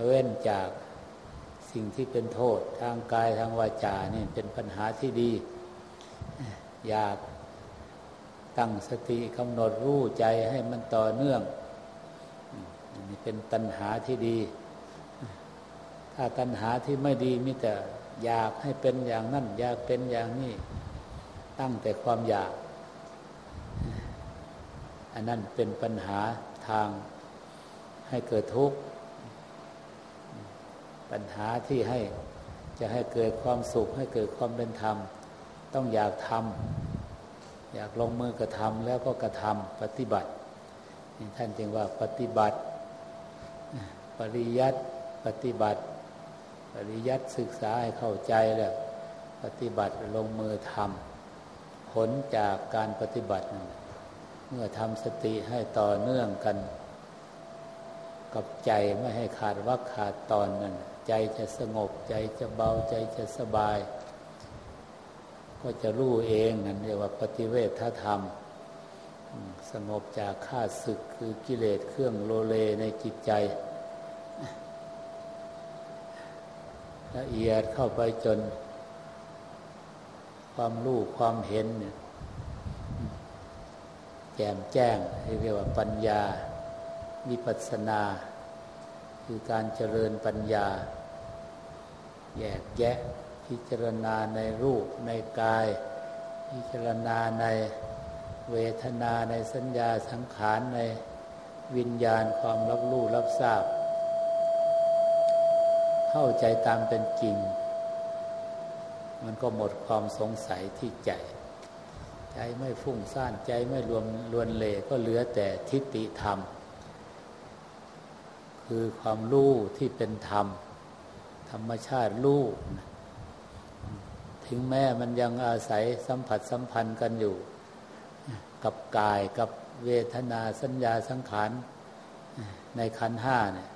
เว้นจากสิ่งที่เป็นโทษทางกายทางวาจานี่เป็นปัญหาที่ดี อยากตั้งสติกำหนดรู้ใจให้มันต่อเนื่องนี่เป็นตัณหาที่ดี ถ้าตัณหาที่ไม่ดีมิแต่อยากให้เป็นอย่างนั้นอยากเป็นอย่างนี้ ตั้งแต่ความอยาก อันนั้นเป็นปัญหาทางให้เกิดทุกข์ ปัญหาที่ให้จะให้เกิดความสุขให้เกิดความเป็นธรรม ต้องอยากทำอยากลงมือกระทำแล้วก็กระทำปฏิบัติท่านจึงว่าปฏิบัติ ปริยัติปฏิบัติ ปริยัติศึกษาให้เข้าใจแล้วปฏิบัติลงมือทำผลจากการปฏิบัติ เมื่อทำสติให้ต่อเนื่องกัน กับใจไม่ให้ขาดวักขาดตอนนั้นใจจะสงบใจจะเบาใจจะสบาย ก็จะรู้เองนั่นเรียกว่าปฏิเวทธรรม สงบจากข้าศึกคือกิเลสเครื่องโลเลในจิตใจ ละเอียดเข้าไปจน ความรู้ความเห็นแจ่มแจ้งเรียกว่าปัญญา วิปัสนา คือการเจริญปัญญา แยกแยะ พิจารณาในรูปในกาย พิจารณาในเวทนาในสัญญาสังขารในวิญญาณความรับรู้รับทราบ เข้าใจตามเป็นจริง มันก็หมดความสงสัยที่ใจ ใจไม่ฟุ้งซ่านใจไม่รวมลวนเลก็เหลือแต่ทิฏฐิธรรม คือความรู้ที่เป็นธรรม ธรรมชาติรู้ ถึงแม้มันยังอาศัยสัมผัสสัมพันธ์กันอยู่ กับกายกับเวทนาสัญญาสังขารในขันห้าเนี่ย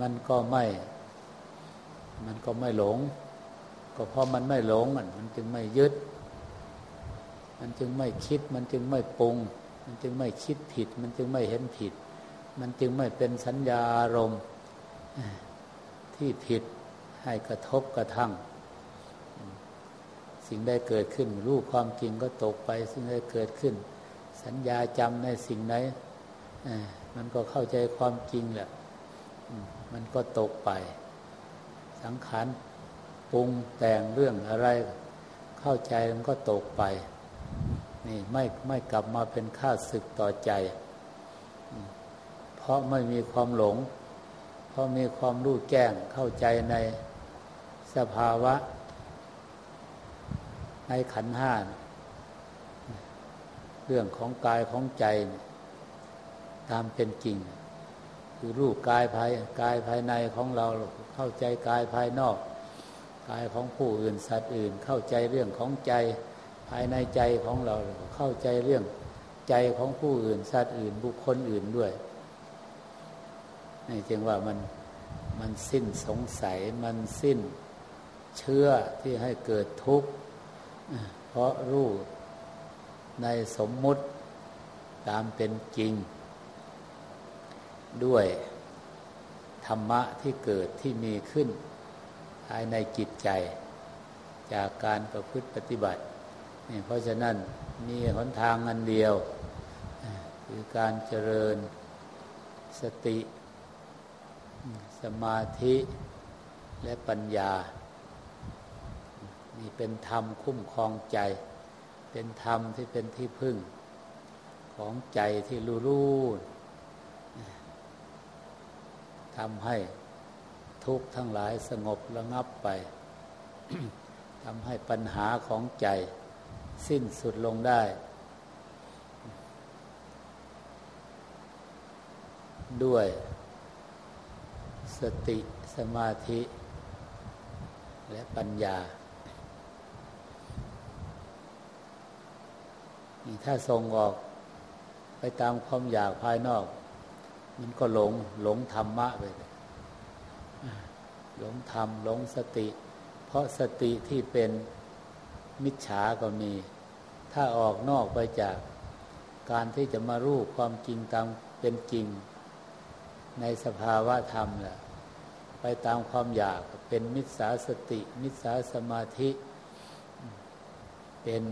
มันก็ไม่ มันก็ไม่หลง ก็เพราะมันไม่หลงมันจึงไม่ยึด มันจึงไม่คิด มันจึงไม่ปรุง มันจึงไม่คิดผิด มันจึงไม่เห็นผิด มันจึงไม่เป็นสัญญาอารมณ์ที่ผิดให้กระทบกระทั่ง สิ่งใดเกิดขึ้น รู้ความจริงก็ตกไป สิ่งใดเกิดขึ้น สัญญาจำในสิ่งไหนมันก็เข้าใจความจริงแหละมันก็ตกไป สังขารปรุงแต่งเรื่องอะไร เข้าใจมันก็ตกไป นี่ไม่ไม่กลับมาเป็นข้าศึกต่อใจ เพราะไม่มีความหลง เพราะมีความรู้แจ้งเข้าใจในสภาวะ ในขันห้า เรื่องของกายของใจ ตามเป็นจริง คือรูปกายภายกายภายในของเราเข้าใจกายภายนอก กายของผู้อื่นสัตว์อื่น เข้าใจเรื่องของใจภายในใจของเราเข้าใจเรื่องใจของผู้อื่นสัตว์อื่นบุคคลอื่นด้วยนี่จึงว่ามันมันสิ้นสงสัยมันสิ้นเชื่อที่ให้เกิดทุกข์ เพราะรู้ในสมมุติตามเป็นจริง ด้วยธรรมะที่เกิดที่มีขึ้น ภายในจิตใจ จากการประพฤติปฏิบัตินี่เพราะฉะนั้นมีหนทางอันเดียว คือการเจริญสติ สมาธิและปัญญา นี่เป็นธรรมคุ้มครองใจ เป็นธรรมที่เป็นที่พึ่ง ของใจที่รู้รู้ทำให้ทุกข์ทั้งหลายสงบระงับไปทำให้ปัญหาของใจสิ้นสุดลงได้ ด้วย สติสมาธิ และปัญญา ถ้าทรงออกไปตามความอยากภายนอก มันก็หลงหลงธรรมะไปหลงธรรมหลงสติ เพราะสติที่เป็นมิจฉาก็มี ถ้าออกนอกไปจากการที่จะมารู้ความจริงตามเป็นจริง ในสภาวะธรรมแหละไปตามความอยากเป็นมิจฉาสติ มิจฉาสมาธิ เป็น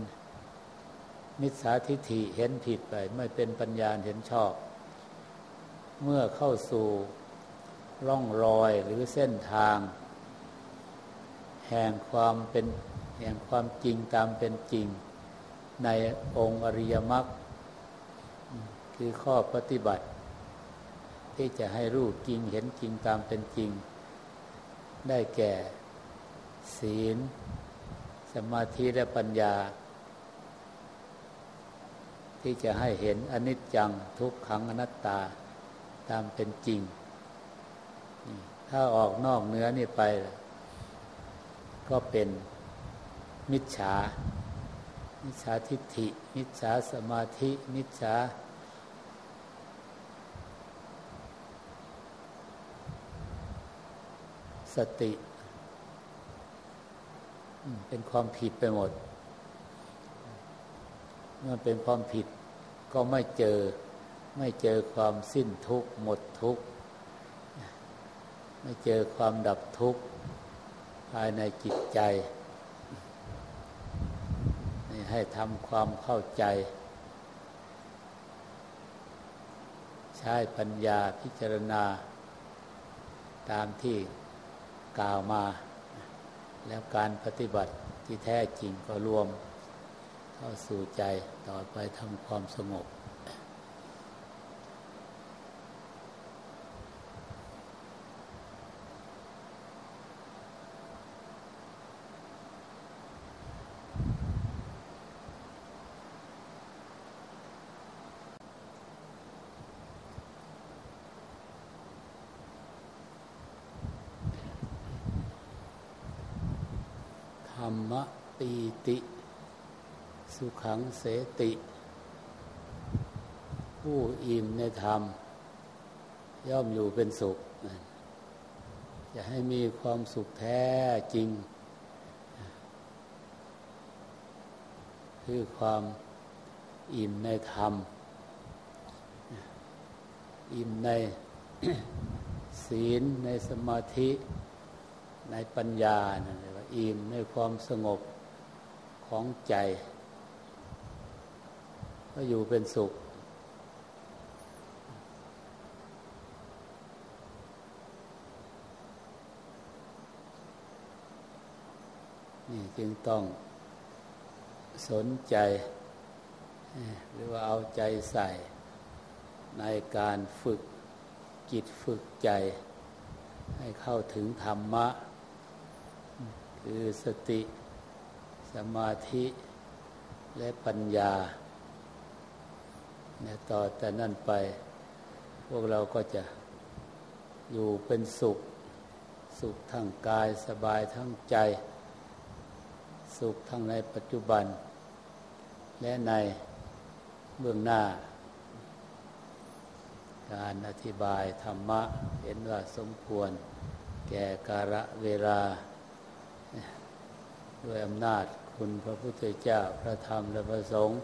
มิจฉาทิฏฐิเห็นผิดไป ไม่เป็นปัญญาเห็นชอบ เมื่อเข้าสู่ร่องรอยหรือเส้นทาง แห่งความเป็นแห่งความจริงตามเป็นจริง ในองค์อริยมรรคคือข้อปฏิบัติ ที่จะให้รู้จริงเห็นจริงตามเป็นจริง ได้แก่ ศีล สมาธิและปัญญา ที่จะให้เห็นอนิจจังทุกขังอนัตตาตามเป็นจริง ถ้าออกนอกเนื้อนี่ไป ก็เป็นมิจฉา มิจฉาทิฏฐิ มิจฉาสมาธิ มิจฉาสติ เป็นความผิดไปหมดมื่อเป็นความผิด ก็ไม่เจอไม่เจอความสิ้นทุกข์หมดทุกข์ไม่เจอความดับทุกข์ภายในจิตใจให้ทำความเข้าใจ ใช้ปัญญาพิจารณา ตามที่กล่าวมา แล้วการปฏิบัติที่แท้จริงก็รวม เข้าสู่ใจต่อไปทำความสงบรรมปีติ สุขังเสติ ผู้อิ่มในธรรม ย่อมอยู่เป็นสุข จะให้มีความสุขแท้จริง คือความอิ่มในธรรม อิ่มในศีลในสมาธิในปัญญานั่นเลยว่าอิ่มในความสงบของใจ ก็อยู่เป็นสุข นี่จึงต้องสนใจ หรือว่าเอาใจใส่ ในการฝึกจิตฝึกใจ ให้เข้าถึงธรรมะ คือสติสมาธิและปัญญา เนี่ยต่อแต่นั่นไป พวกเราก็จะอยู่เป็นสุข สุขทั้งกายสบายทั้งใจ สุขทั้งในปัจจุบัน และในเบื้องหน้า การอธิบายธรรมะ เห็นว่าสมควร แก่กาละเวลา ด้วยอำนาจคุณพระพุทธเจ้าพระธรรมและพระสงฆ์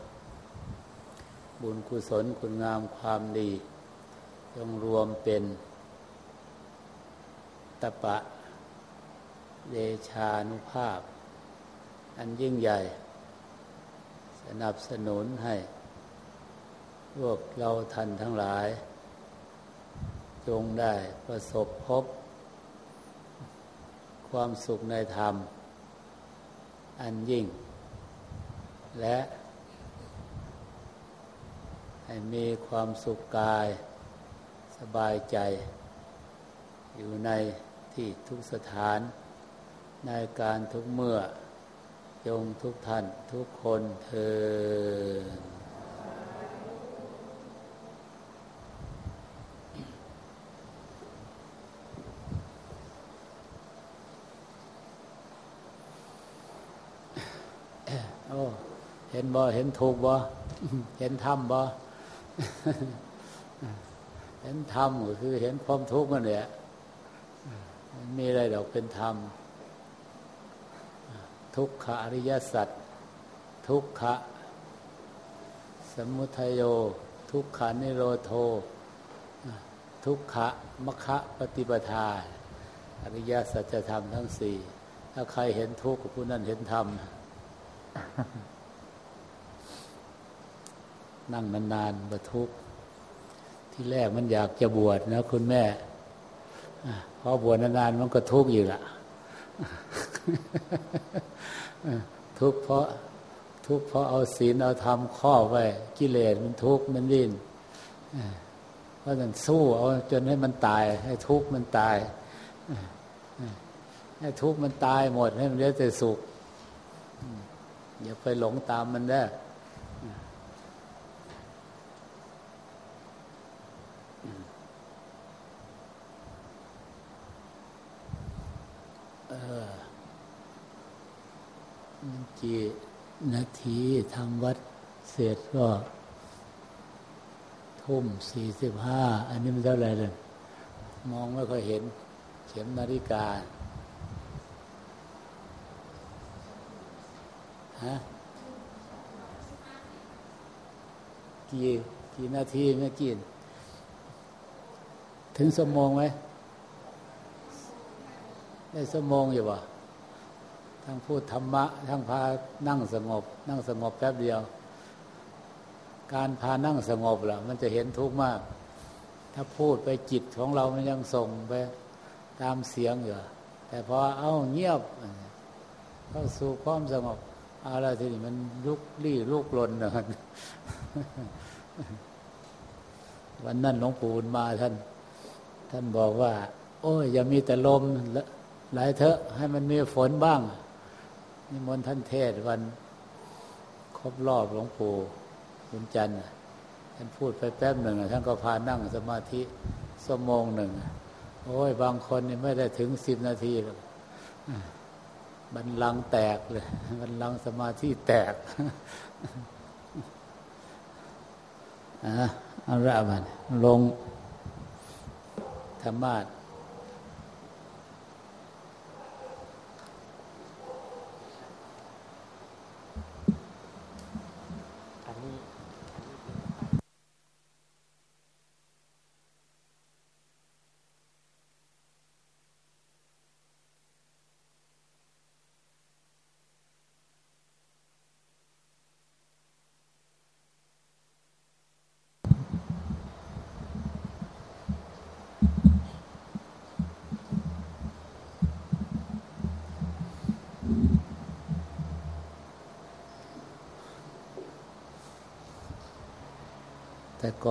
บุญกุศลคุณงามความดี จงรวมเป็นตปะเดชานุภาพ อันยิ่งใหญ่ สนับสนุนให้ พวกเราท่านทั้งหลาย จงได้ประสบพบ ความสุขในธรรม อันยิ่ง และ ให้มีความสุขกายสบายใจ อยู่ในที่ทุกสถาน ในการทุกเมื่อจงทุกท่านทุกคนเธอโอ้เห็นบ่เห็นถูกบ่เห็นธรรมบ่ เห็นธรรมก็คือเห็นความทุกข์นั่นแหละมันมีอะไรดอกเป็นธรรม ทุกขอริยสัจทุกขะสมุทัยโย ทุกขานิโรโท ทุกขะมะคะปฏิปทา อริยสัจธรรมทั้งสี่ ถ้าใครเห็นทุกข์ผู้นั้นเห็นธรรม นั่งนานๆบรทุกที่แรกมันอยากจะบวชนะคุณแม่พอบวชนานๆมันก็ทุกข์อยู่ละทุกข์เพราะทุกข์เพราะเอาศีลเอาธรรมข้อไว้กิเลสมันทุกข์มันดิ้นเพราะนั้นสู้เอาจนให้มันตาย ให้ทุกข์มันตายให้ทุกข์มันตายหมดให้มันเหลือแต่สุขอย่าไปหลงตามมันได้ กี่นาทีทำวัดเสร็จก็ทุ่มสี่สิบห้าอันนี้มันเท่าไรเลยมองไม่ค่อยเห็น เข็มนาฬิกาฮะกี่กี่นาทีเมื่อกี้ถึงสมองไหมได้สมองอยู่ป่ะ ทั้งพูดธรรมะ ทั้งพานั่งสงบ นั่งสงบแป๊บเดียว การพานั่งสงบล่ะ มันจะเห็นทุกข์มาก ถ้าพูดไปจิตของเรามันยังส่งไปตามเสียงอยู่แต่พอเอ้าเงียบเข้าสู่ความสงบอะไรทีนี้มันลุกลี้ลุกลนนะวันนั้นหลวงปู่มาท่าน ท่านบอกว่า โอ้ยอย่ามีแต่ลมหลายเถอะ ให้มันมีฝนบ้าง นิมนต์ท่านเทศวัน ครบรอบหลวงปู่บุญจันทร์ท่านพูดไปแป๊บหนึ่งท่านก็พานั่งสมาธิสมงหนึ่ง โอ้ย บางคนนี่ไม่ได้ถึงสิบนาทีหรอกบันลังแตกเลยบันลังสมาธิแตกอะอาละมันลงธรรมาท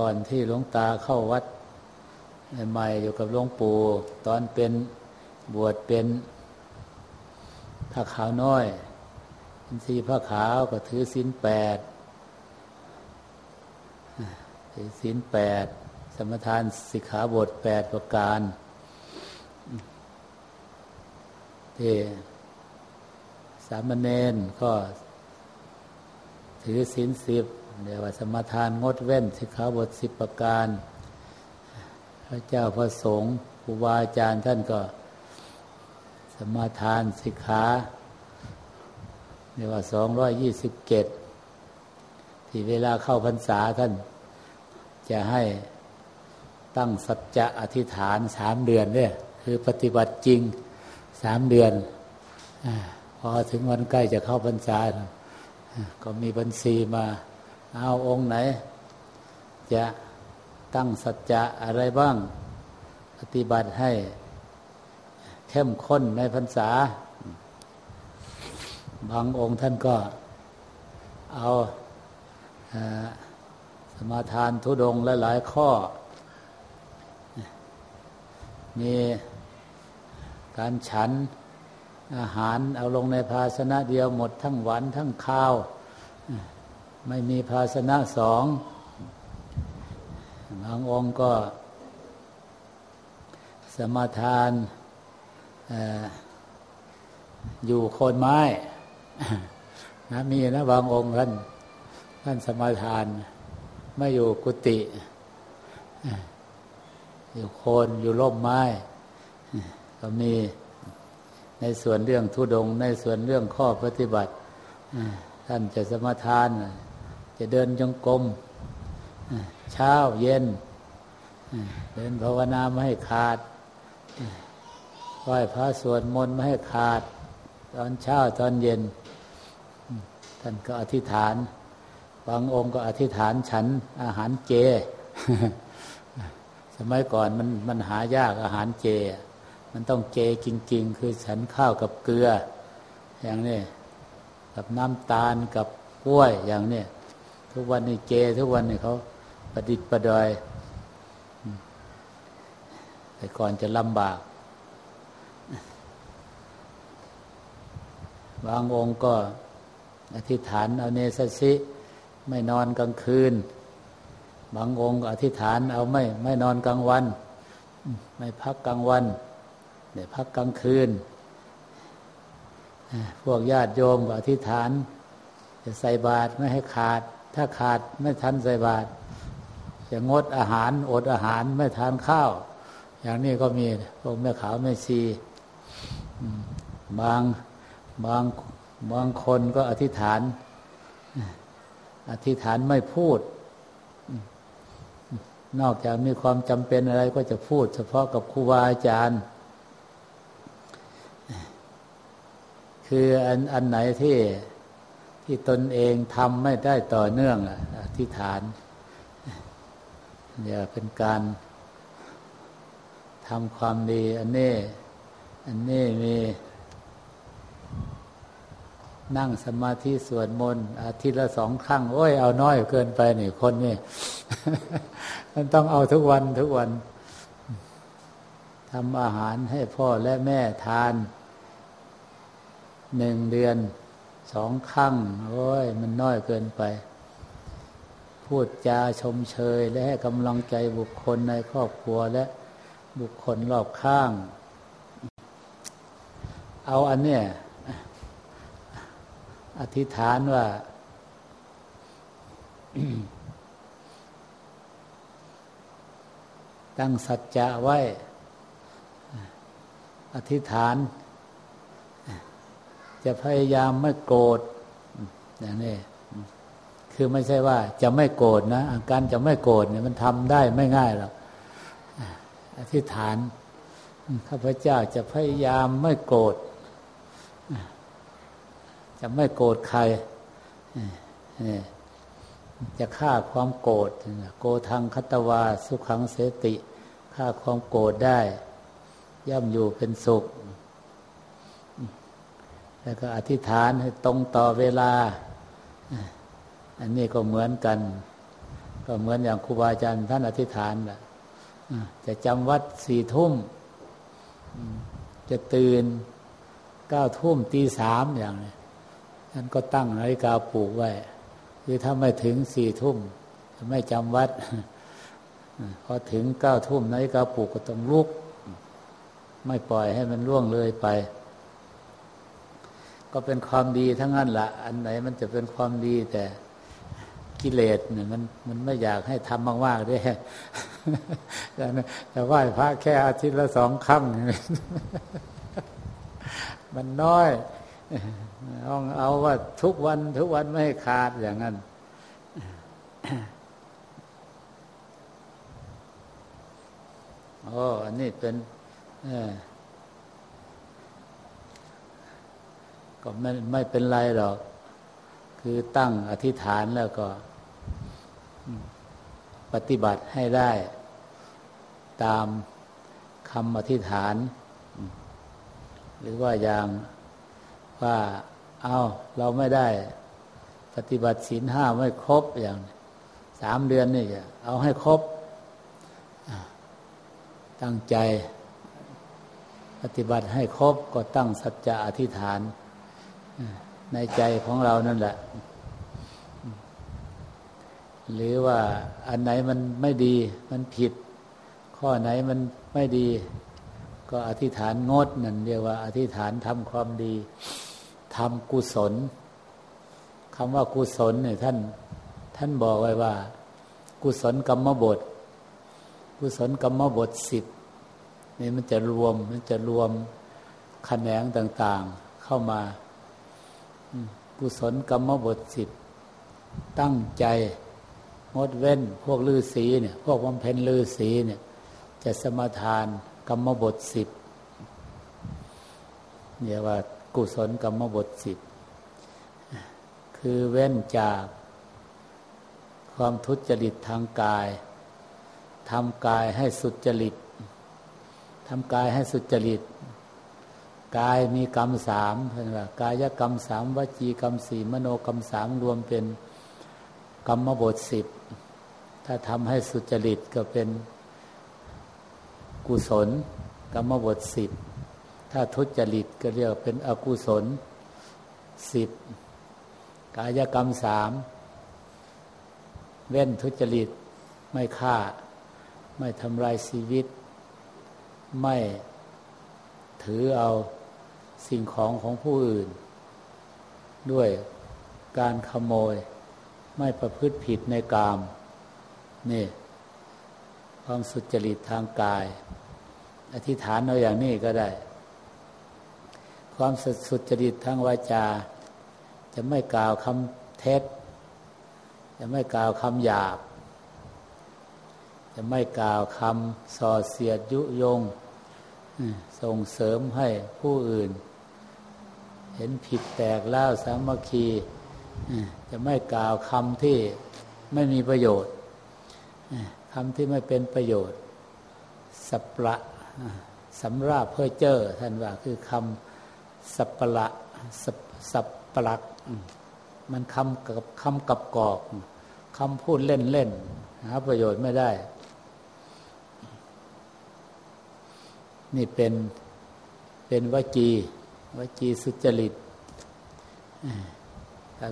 ก่อนที่หลวงตาเข้าวัดใหม่อยู่กับหลวงปู่ตอนเป็นบวชเป็นผ้าขาวน้อยอินทรีผ้าขาวก็ถือศีลแปดถือศีลแปดสมทานสิกขาบทแปดประการที่สามเณรก็ถือศีลสิบ เรียกว่าสมทานงดเว้นสิกขาบทสิบประการ พระเจ้าพระสงฆ์ครูบาอาจารย์ท่านก็ สมาทานสิกขาเรียกว่าสองร้อยยี่สิบเกตที่เวลาเข้าพรรษาท่าน จะให้ตั้งสัจจะอธิษฐานสามเดือนเนี่ยคือปฏิบัติจริงสามเดือนอพอถึงวันใกล้จะเข้าพรรษา ก็มีบัญชีมา เอาองค์ไหน จะตั้งสัจจะอะไรบ้าง ปฏิบัติให้เข้มข้นในพรรษา บางองค์ท่านก็เอาสมาทานทุดงและหลายข้อ มีการฉันอาหารเอาลงในภาชนะเดียวหมดทั้งหวานทั้งข้าว ไม่มีภาชนะสองบางองค์ก็สมาทานอยู่โคนไม้นะมีนะบางองค์ท่านท่านสมาทานไม่อยู่กุฏิอยู่โคนอยู่ร่มไม้ ก็มีในส่วนเรื่องทุดง ในส่วนเรื่องข้อปฏิบัติ ท่านจะสมาทาน จะเดินจงกรมเช้าเย็น เดินภาวนาไม่ให้ขาดไหว้พระสวดมนต์ไม่ให้ขาด ตอนเช้าตอนเย็น ท่านก็อธิษฐาน บางองค์ก็อธิษฐานฉันอาหารเจ สมัยก่อนมันมันหายากอาหารเจ มันต้องเจจริง ๆ คือฉันข้าวกับเกลือ อย่างนี้ กับน้ำตาลกับกล้วยอย่างนี้ ทุกวันนี้เจทุกวันนี้เขาประดิษฐ์ประดอย แต่ก่อนจะลำบาก บางองค์ก็อธิษฐานเอาเนสสิไม่นอนกลางคืน บางองค์อธิษฐานเอาไม่ไม่นอนกลางวัน ไม่พักกลางวันเดี๋ยวพักกลางคืน พวกญาติโยมก็อธิษฐาน จะใส่บาตรไม่ให้ขาด ถ้าขาดไม่ทันใส่บาตรจะงดอาหารอดอาหารไม่ทานข้าว อย่างนี้ก็มีพวกแม่ขาวแม่ชีบางบางบางคนก็อธิษฐาน อธิษฐานไม่พูด นอกจากมีความจำเป็นอะไรก็จะพูด เฉพาะกับครูบาอาจารย์ คืออันอันไหนที่ ที่ตนเองทำไม่ได้ต่อเนื่องอธิษฐานเนี่ยเป็นการทำความดี อันนี้ อันนี้มีนั่งสมาธิสวดมนต์อาทิตย์ละสองครั้ง โอ้ยเอาน้อยเกินไปนี่คนนี่มันต้องเอาทุกวันทุกวันทำอาหารให้พ่อและแม่ทานหนึ่งเดือน สองครั้งโอ้ยมันน้อยเกินไป พูดจาชมเชย และให้กำลังใจบุคคลในครอบครัวและบุคคลรอบข้าง เอาอันเนี้ยอธิษฐานว่า ตั้งสัจจะไว้ อธิษฐาน จะพยายามไม่โกรธอย่างนี้คือไม่ใช่ว่า จะไม่โกรธนะอาการจะไม่โกรธเนี่ยมันทำได้ไม่ง่ายหรอกอธิษฐานข้าพเจ้าจะพยายามไม่โกรธจะไม่โกรธใครจะฆ่าความโกรธโกทังคัตวา สุขังเสติฆ่าความโกรธได้ ย่ำอยู่เป็นสุข แล้วก็อธิษฐานให้ตรงต่อเวลา อันนี้ก็เหมือนกัน ก็เหมือนอย่างครูบาอาจารย์ท่านอธิษฐานแหละจะจำวัดสี่ทุ่ม จะตื่นเก้าทุ่มตีสามอย่างนี้ท่านก็ตั้งนาฬิกาปลูกไว้ คือถ้าไม่ถึงสี่ทุ่มจะไม่จำวัด พอถึงเก้าทุ่มนาฬิกาปลูกก็ต้องลุก ไม่ปล่อยให้มันล่วงเลยไป ก็เป็นความดีทั้งนั้นละอันไหนมันจะเป็นความดีแต่กิเลสเนี่ยมันมันไม่อยากให้ทำมากๆด้วยแต่ไหว้พระแค่อาทิตย์ละสองครั้งมันน้อยต้องเอาว่าทุกวันทุกวันไม่ให้ขาดอย่างนั้น โอ้ อันนี้เป็น ก็ไม่ไม่เป็นไรหรอก คือตั้งอธิษฐานแล้วก็ ปฏิบัติให้ได้ ตามคำอธิษฐาน หรือว่าอย่างว่า เอาเราไม่ได้ ปฏิบัติศีลห้าไม่ครบอย่างสามเดือนนี่เอาให้ครบ ตั้งใจ ปฏิบัติให้ครบก็ตั้งสัจจะอธิษฐาน ในใจของเรานั่นแหละ หรือว่าอันไหนมันไม่ดี มันผิด ข้อไหนมันไม่ดี ก็อธิษฐานงดนั่นเรียกว่า อธิษฐานทำความดีทำกุศลคำว่ากุศลเนี่ยท่าน ท่านบอกไว้ว่า กุศลกรรมบท กุศลกรรมบทสิบนี่มันจะรวมมันจะรวมแขนงต่าง ๆ เข้ามา กุศลกรรมบทสิบตั้งใจงดเว้นพวกลือศีเนี่ย พวกบำเพ็ญลือศีเนี่ย จะสมาทานกรรมบทสิบเนี่ยว่ากุศลกรรมบทสิบคือเว้นจากความทุจริตทางกายทำกายให้สุจริตทำกายให้สุจริต กายมีกรรมสามเห็นไหมกายกรรมสามวจีกรรมสี่มโนกรรมสามรวมเป็นกรรมบทสิบถ้าทำให้สุจริตก็เป็นกุศล กรรมบทสิบถ้าทุจริตก็เรียกเป็นอกุศลสิบกายกรรมสามเว้นทุจริตไม่ฆ่า ไม่ทำลายชีวิต ไม่ถือเอา สิ่งของของผู้อื่น ด้วยการขโมยไม่ประพฤติผิดในกาม นี่ ความสุจริตทางกาย อธิษฐานเอาอย่างนี้ก็ได้ ความสุจริตทางวาจา จะไม่กล่าวคำเท็จ จะไม่กล่าวคำหยาบ จะไม่กล่าวคำส่อเสียดยุยงส่งเสริมให้ผู้อื่น เห็นผิดแตกเล่าสามัคคีจะไม่กล่าวคำที่ไม่มีประโยชน์คำที่ไม่เป็นประโยชน์ สัปละสำราบเพื่อเจอท่านว่าคือคำสัปละสัปปลัก มันคำกับคำกับกอกคำพูดเล่นเล่นหาประโยชน์ไม่ได้ นี่เป็นเป็นวจี วจีสุจริต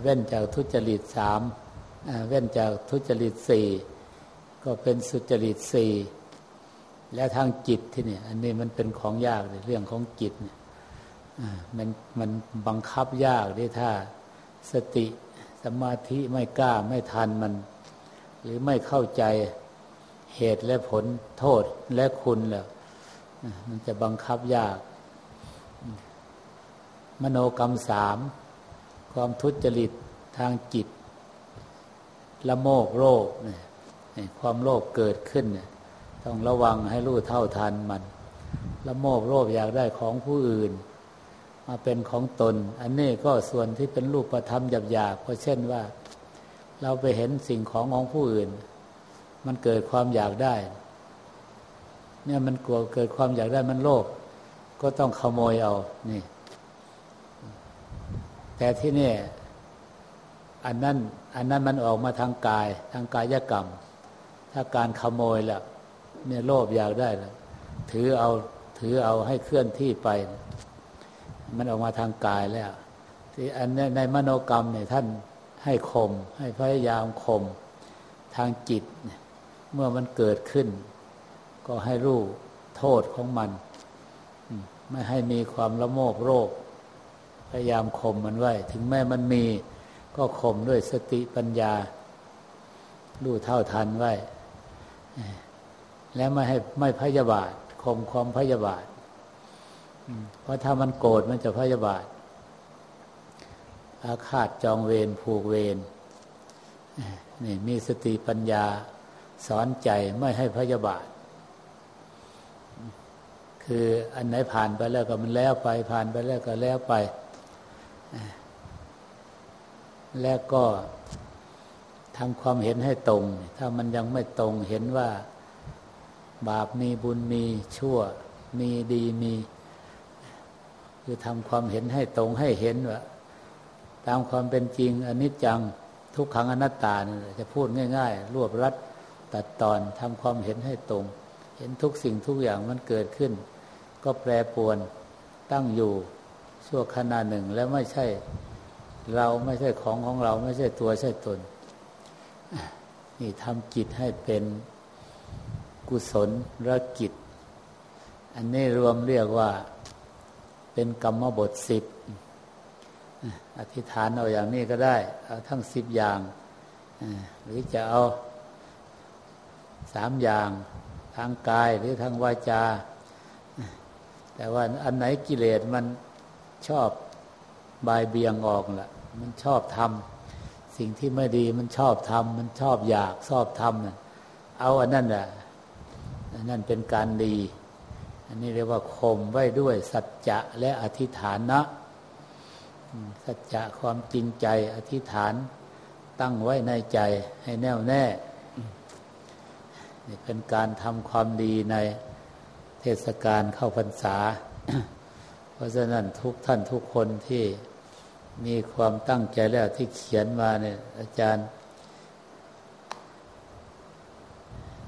เว้นจากทุจริตสามเว้นจากทุจริตสี่ก็เป็นสุจริตสี่แล้วทางจิตที่นี่อันนี้มันเป็นของยากเลยเรื่องของจิตเนี่ยมันมันบังคับยากด้วยถ้าสติสมาธิไม่กล้าไม่ทันมัน หรือไม่เข้าใจเหตุและผลโทษและคุณแล้วมันจะบังคับยาก มโนกรรมสามความทุจริตทางจิต ละโมกโรคเนี่ยความโลภเกิดขึ้นเนี่ยต้องระวังให้รู้เท่าทันมัน ละโมกโลภอยากได้ของผู้อื่น มาเป็นของตน อันนี้ก็ส่วนที่เป็นรูปธรรมหยาบๆเพราะเช่นว่า เราไปเห็นสิ่งของของผู้อื่น มันเกิดความอยากได้ เนี่ยมันกลัวเกิดความอยากได้มันโลภก็ต้องขโมยเอานี่ แต่ที่นี่อันนั้นอันนั้นมันออกมาทางกาย ทางกายกรรม ถ้าการขโมยล้วเนี่ยโลภอยากได้ล้วถือเอาถือเอาให้เคลื่อนที่ไป มันออกมาทางกายแล้วที่อันนี้ในมโนกรรมเนี่ยท่านให้คม ให้พยายามคมทางจิต เมื่อมันเกิดขึ้น ก็ให้รู้โทษของมัน ไม่ให้มีความละโมบโรค พยายามข่มมันไว้ ถึงแม้มันมีก็ข่มด้วยสติปัญญา รู้เท่าทันไว้ แล้วไม่ให้ไม่พยาบาทข่มความพยาบาทเพราะถ้ามันโกรธมันจะพยาบาท อาฆาตจองเวรผูกเวรนี่มีสติปัญญา สอนใจไม่ให้พยาบาท คืออันไหนผ่านไปแล้วก็มันแล้วไป ผ่านไปแล้วก็แล้วไป แล้วก็ทำความเห็นให้ตรง ถ้ามันยังไม่ตรงเห็นว่า บาปมีบุญมีชั่ว มีดีมี คือทำความเห็นให้ตรงให้เห็นว่าตามความเป็นจริงอนิจจังทุกขังอนัตตาจะพูดง่าย ๆ รวบรัดตัดตอนทำความเห็นให้ตรง เห็นทุกสิ่งทุกอย่างมันเกิดขึ้น ก็แปรปวนตั้งอยู่ชั่วขณะหนึ่งแล้วไม่ใช่ เราไม่ใช่ของของเรา ไม่ใช่ตัวใช่ตน นี่ทำจิตให้เป็นกุศลรกิจ อันนี้รวมเรียกว่าเป็นกรรมบทสิบอธิษฐานเอาอย่างนี้ก็ได้ เอาทั้งสิบอย่างหรือจะเอาสามอย่างทางกายหรือทางวาจา แต่ว่าอันไหนกิเลสมันชอบบายเบียงออกล่ะ มันชอบทำสิ่งที่ไม่ดีมันชอบทำมันชอบอยากชอบทำเอาอันนั้นแหละอันนั้นเป็นการดี อันนี้เรียกว่าข่มไว้ด้วยสัจจะและอธิฐานะสัจจะความจริงใจอธิษฐานตั้งไว้ในใจให้แน่วแน่นี่เป็นการทำความดีในเทศกาลเข้าพรรษา เพราะฉะนั้นทุกท่านทุกคนที่ มีความตั้งใจแล้วที่เขียนมาเนี่ย อาจารย์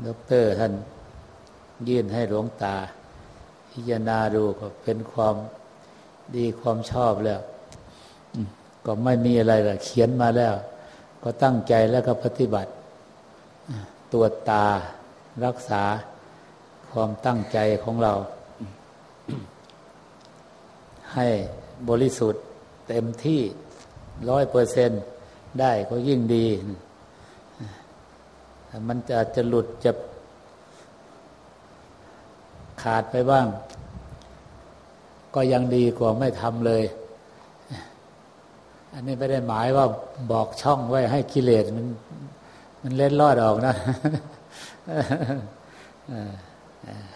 ดรท่านยื่นให้หลวงตา พิจารณาดูก็เป็นความดีความชอบแล้วก็ไม่มีอะไรละเขียนมาแล้ว ก็ตั้งใจแล้วก็ปฏิบัติตัวตารักษาความตั้งใจของเรา ให้บริสุทธิ์ เต็มที่ร้อยเปอร์เซนได้ก็ยิ่งดี มันจะจะหลุดจะขาดไปบ้าง ก็ยังดีกว่าไม่ทำเลย อันนี้ไม่ได้หมายว่าบอกช่องไว้ให้กิเลสมัน มันเล่นลอดออกนะ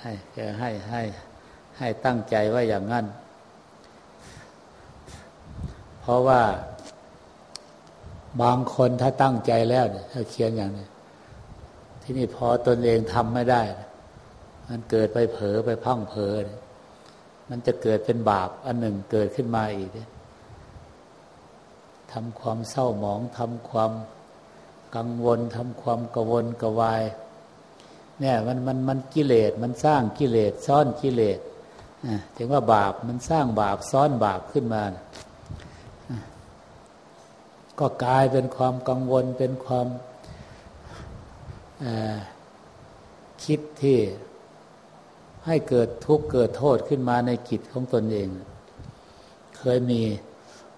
ให้ให้ให้ให้ตั้งใจว่าอย่างนั้น เพราะว่า บางคนถ้าตั้งใจแล้วเนี่ยถ้าเขียนอย่างนี้ที่นี่พอตนเองทำไม่ได้ มันเกิดไปเผลอไปพังเผลอมันจะเกิดเป็นบาปอันหนึ่งเกิดขึ้นมาอีกเนี่ยทำความเศร้าหมองทำความกังวลทำความกวนกวาย เนี่ยมันมันมันกิเลสมันสร้างกิเลสซ้อนกิเลสถึงว่าบาปมันสร้างบาปซ้อนบาปขึ้นมา ก็กลายเป็นความกังวลเป็นความคิดที่ให้เกิดทุกข์เกิดโทษขึ้นมาในจิตของตนเอง เคยมี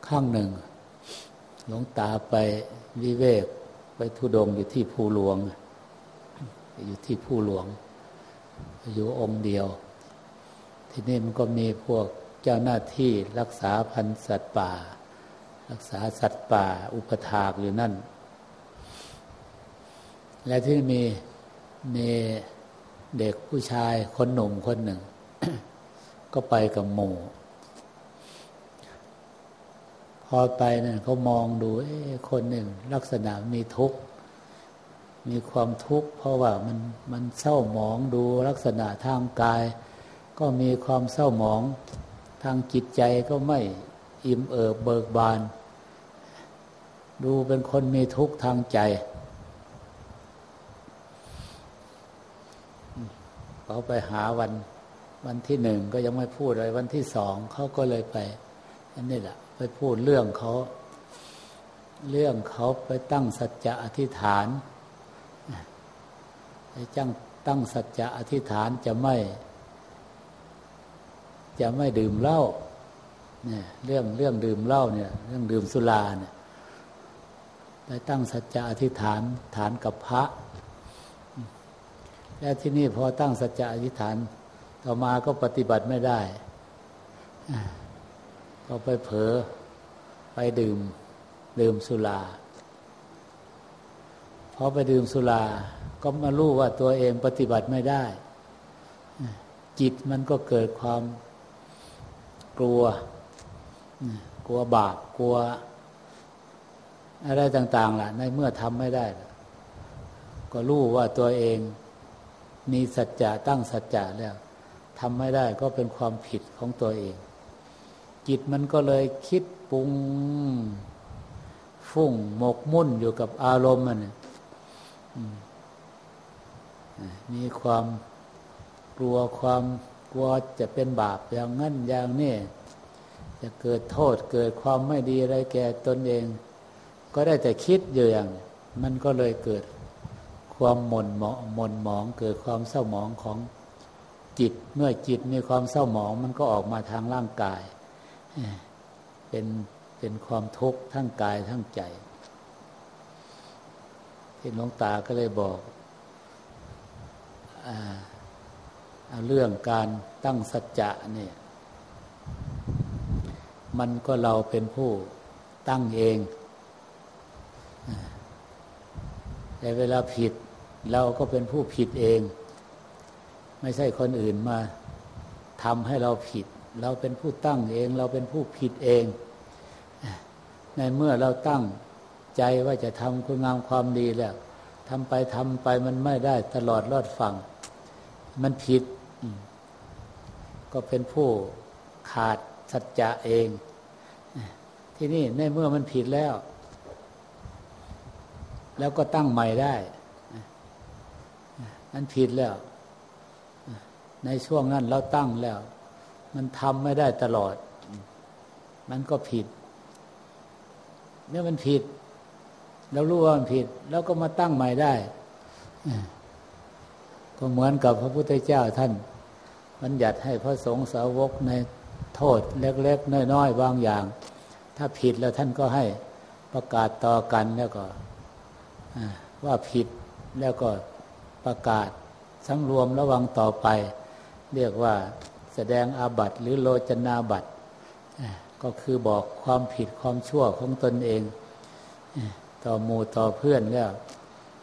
ข้างหนึ่ง หลวงตาไปวิเวก ไปทุดงอยู่ที่ภูหลวง อยู่ที่ภูหลวง อยู่องค์เดียว ที่นี่มันก็มีพวกเจ้าหน้าที่รักษาพันธุ์สัตว์ป่า รักษาสัตว์ป่า อุปถากอยู่นั่น และที่มีมีเด็กผู้ชายคนหนุ่มคนหนึ่ง ก็ไปกับหมู่พอไปนี่ยเขามองดูคนหนึ่ง ลักษณะมีทุกข์ มีความทุกข์ เพราะว่ามันมันเศร้าหมองดูลักษณะทางกาย ก็มีความเศร้าหมองทางจิตใจก็ไม่ อิ่มเอิบเบิกบาน ดูเป็นคนมีทุกข์ทางใจเขาไปหาวันวันที่หนึ่งก็ยังไม่พูดอะไรวันที่สองเขาก็เลยไปอันนี้แหละไปพูดเรื่องเขา เรื่องเขาไปตั้งสัจจะอธิษฐานไปจังตั้งสัจจะอธิษฐานจะไม่ จะไม่ดื่มเหล้า เนี่ยเรื่องเรื่องดื่มเหล้าเนี่ย เรื่องดื่มสุราเนี่ยได้ตั้งสัจจะอธิษฐานฐานกับพระ แล้วที่นี่พอตั้งสัจจะอธิษฐาน ต่อมาก็ปฏิบัติไม่ได้ ก็ไปเผลอไปดื่ม ดื่มสุราพอไปดื่มสุราก็มารู้ว่าตัวเองปฏิบัติไม่ได้ จิตมันก็เกิดความกลัว กลัวบาปกลัว อะไรต่าง ๆล่ะ ในเมื่อทำไม่ได้ ก็รู้ว่าตัวเองมีสัจจะตั้งสัจจะแล้วทำไม่ได้ก็เป็นความผิดของตัวเอง จิตมันก็เลยคิดปรุง ฟุ้งหมกมุ่นอยู่กับอารมณ์มันมีความกลัวความกลัวจะเป็นบาปอย่างนั้นอย่างนี้ จะเกิดโทษเกิดความไม่ดีอะไรแก่ตนเอง ก็ได้แต่คิดอยู่อย่าง มันก็เลยเกิดความหม่นหมองหม่นหมอง เกิดความเศร้าหมองของจิต เมื่อจิตมีความเศร้าหมอง มันก็ออกมาทางร่างกาย เป็นเป็นความทุกข์ทั้งกายทั้งใจที่หลวงตาก็เลยบอกเรื่องการตั้งสัจจะเนี่ย มันก็เราเป็นผู้ตั้งเอง แต่เวลาผิด เราก็เป็นผู้ผิดเอง ไม่ใช่คนอื่นมาทำให้เราผิด เราเป็นผู้ตั้งเอง เราเป็นผู้ผิดเอง ในเมื่อเราตั้งใจว่าจะทำคุณงามความดีแล้วทำไปทำไปมันไม่ได้ตลอดรอดฟังมันผิด ก็เป็นผู้ขาดสัจจะเอง ที่นี่ในเมื่อมันผิดแล้ว แล้วก็ตั้งใหม่ได้มันผิดแล้ว ในช่วงนั้นเราตั้งแล้ว มันทำไม่ได้ตลอด มันก็ผิด เมื่อมันผิดเรารู้ว่ามันผิด แล้วก็มาตั้งใหม่ได้ ก็เหมือนกับพระพุทธเจ้าท่านบัญญัติให้พระสงฆ์สาวกในโทษเล็ก ๆ น้อย ๆ บางอย่าง ถ้าผิดแล้วท่านก็ให้ประกาศต่อกันแล้วก็ว่าผิดแล้วก็ประกาศสังรวมระวังต่อไป เรียกว่าแสดงอาบัติหรือโลจนาบัติก็คือบอกความผิดความชั่วของตนเอง ต่อหมู่ต่อเพื่อนแล้ว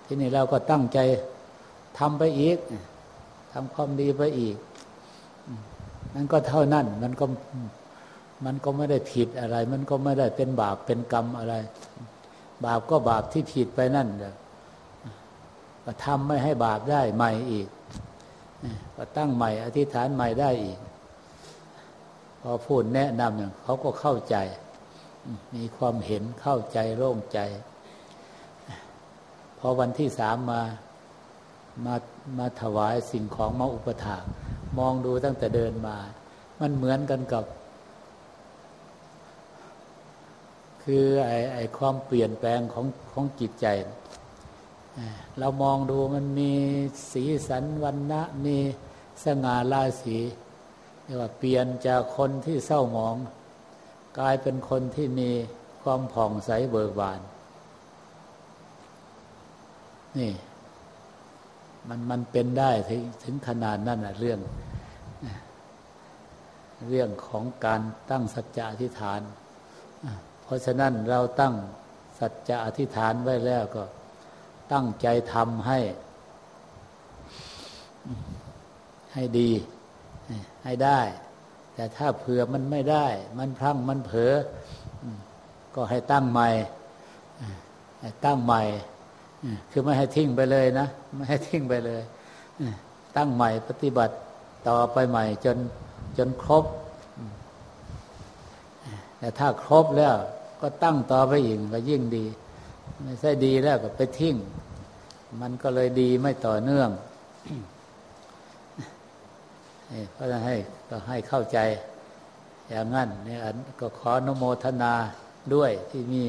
ที่นี่เราก็ตั้งใจทำไปอีกทำความดีไปอีกนั่นก็เท่านั้นมันก็ มันก็ไม่ได้ผิดอะไร มันก็ไม่ได้เป็นบาปเป็นกรรมอะไร บาปก็บาปที่ผิดไปนั่นเะก็ทำไม่ให้บาปได้ใหม่อีกก็ตั้งใหม่ อธิษฐานใหม่ได้อีก พอพูดแนะนำอย่างเขาก็เข้าใจ มีความเห็นเข้าใจโล่งใจ พอวันที่สามมามามาถวายสิ่งของมาอุปถากมองดูตั้งแต่เดินมา มันเหมือนกันกับ คือไอ้ไอความเปลี่ยนแปลงของของจิตใจ เรามองดูมันมีสีสันวันนะมีสง่าราศีเรียกว่าเปลี่ยนจากคนที่เศร้าหมอง กลายเป็นคนที่มีความผ่องใสเบิกบาน นี่ มันมันเป็นได้ถึงถึงขนาดนั้นอะเรื่อง เรื่องของการตั้งสัจจะอธิษฐาน เพราะฉะนั้นเราตั้งสัจจะอธิษฐานไว้แล้วก็ ตั้งใจทำให้ ให้ดี ให้ได้ แต่ถ้าเผื่อมันไม่ได้ มันพลั้งมันเผลอก็ให้ตั้งใหม่ตั้งใหม่คือไม่ให้ทิ้งไปเลยนะ ไม่ให้ทิ้งไปเลยตั้งใหม่ปฏิบัติต่อไปใหม่จนจนครบ แต่ถ้าครบแล้ว ก็ตั้งต่อไปอีกก็ยิ่งดี ไม่ใช่ดีแล้วก็ไปทิ้ง มันก็เลยดีไม่ต่อเนื่องเพราะฉะให้ก็ให้เข้าใจ อย่างนั้นเนี่ยก็ขออนโมทนาด้วยที่มี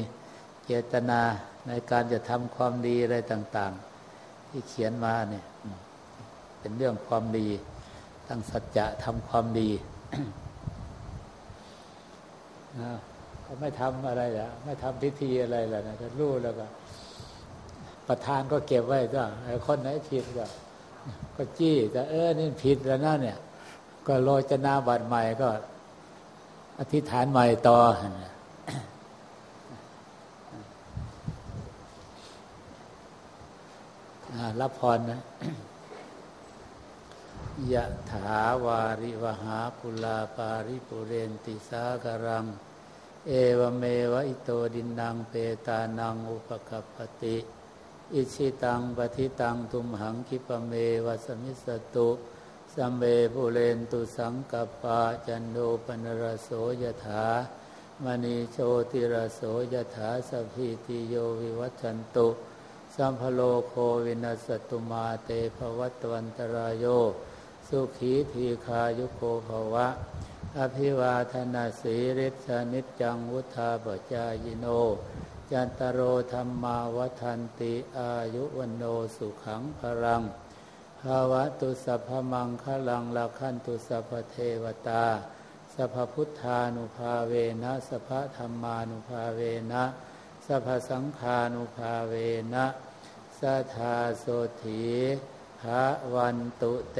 เจตนาในการจะทำความดีอะไรต่าง ๆ ที่เขียนมาเนี่ย เป็นเรื่องความดี ตั้งสัจจะทำความดีเขา ไม่ทำอะไรละไม่ทำพิธีอะไรละนะก็รู้แล้วก็ ประธานก็เก็บไว้จ้ะไอ้คนไหนผิดก็ ก็จี้แต่เออนี่ผิดแล้วนะเนี่ย ก็โรจนาบัตรใหม่ก็ อธิษฐานใหม่ต่อรับพรนะยะถาวาริวหาปุลาปาริปุเรนติสากรัง เอวเมวะอิโต ทินนังเปตานังอุปกัปปติ อิจฉิตังปัตถิตัง ตุมหัง ขิปปเมวะสมิชฌตุสัพเพ ปูเรนตุสังกัปปาจันโท ปัณณรโสยถามณีโชติรโสยถา สัพพีติโยวิวัชชันตุ สัพพโรโควินัสสตุมาเตภวัตวันตราโย สุขีทีฆายุโกภวะ อภิวาธนาสีริสนิจังวุธาปจายโน จันตโรธรรมาวัันติอายุวันโนสุขังพรังภาวะตุสัพมังคลังลาคันตุสัพเทวตาสัพพุทธานุภาเวนะสัพธรรมานุภาเวนะสัพสังฆานุภาเวนะสัทธาโสถีภะวันตุเต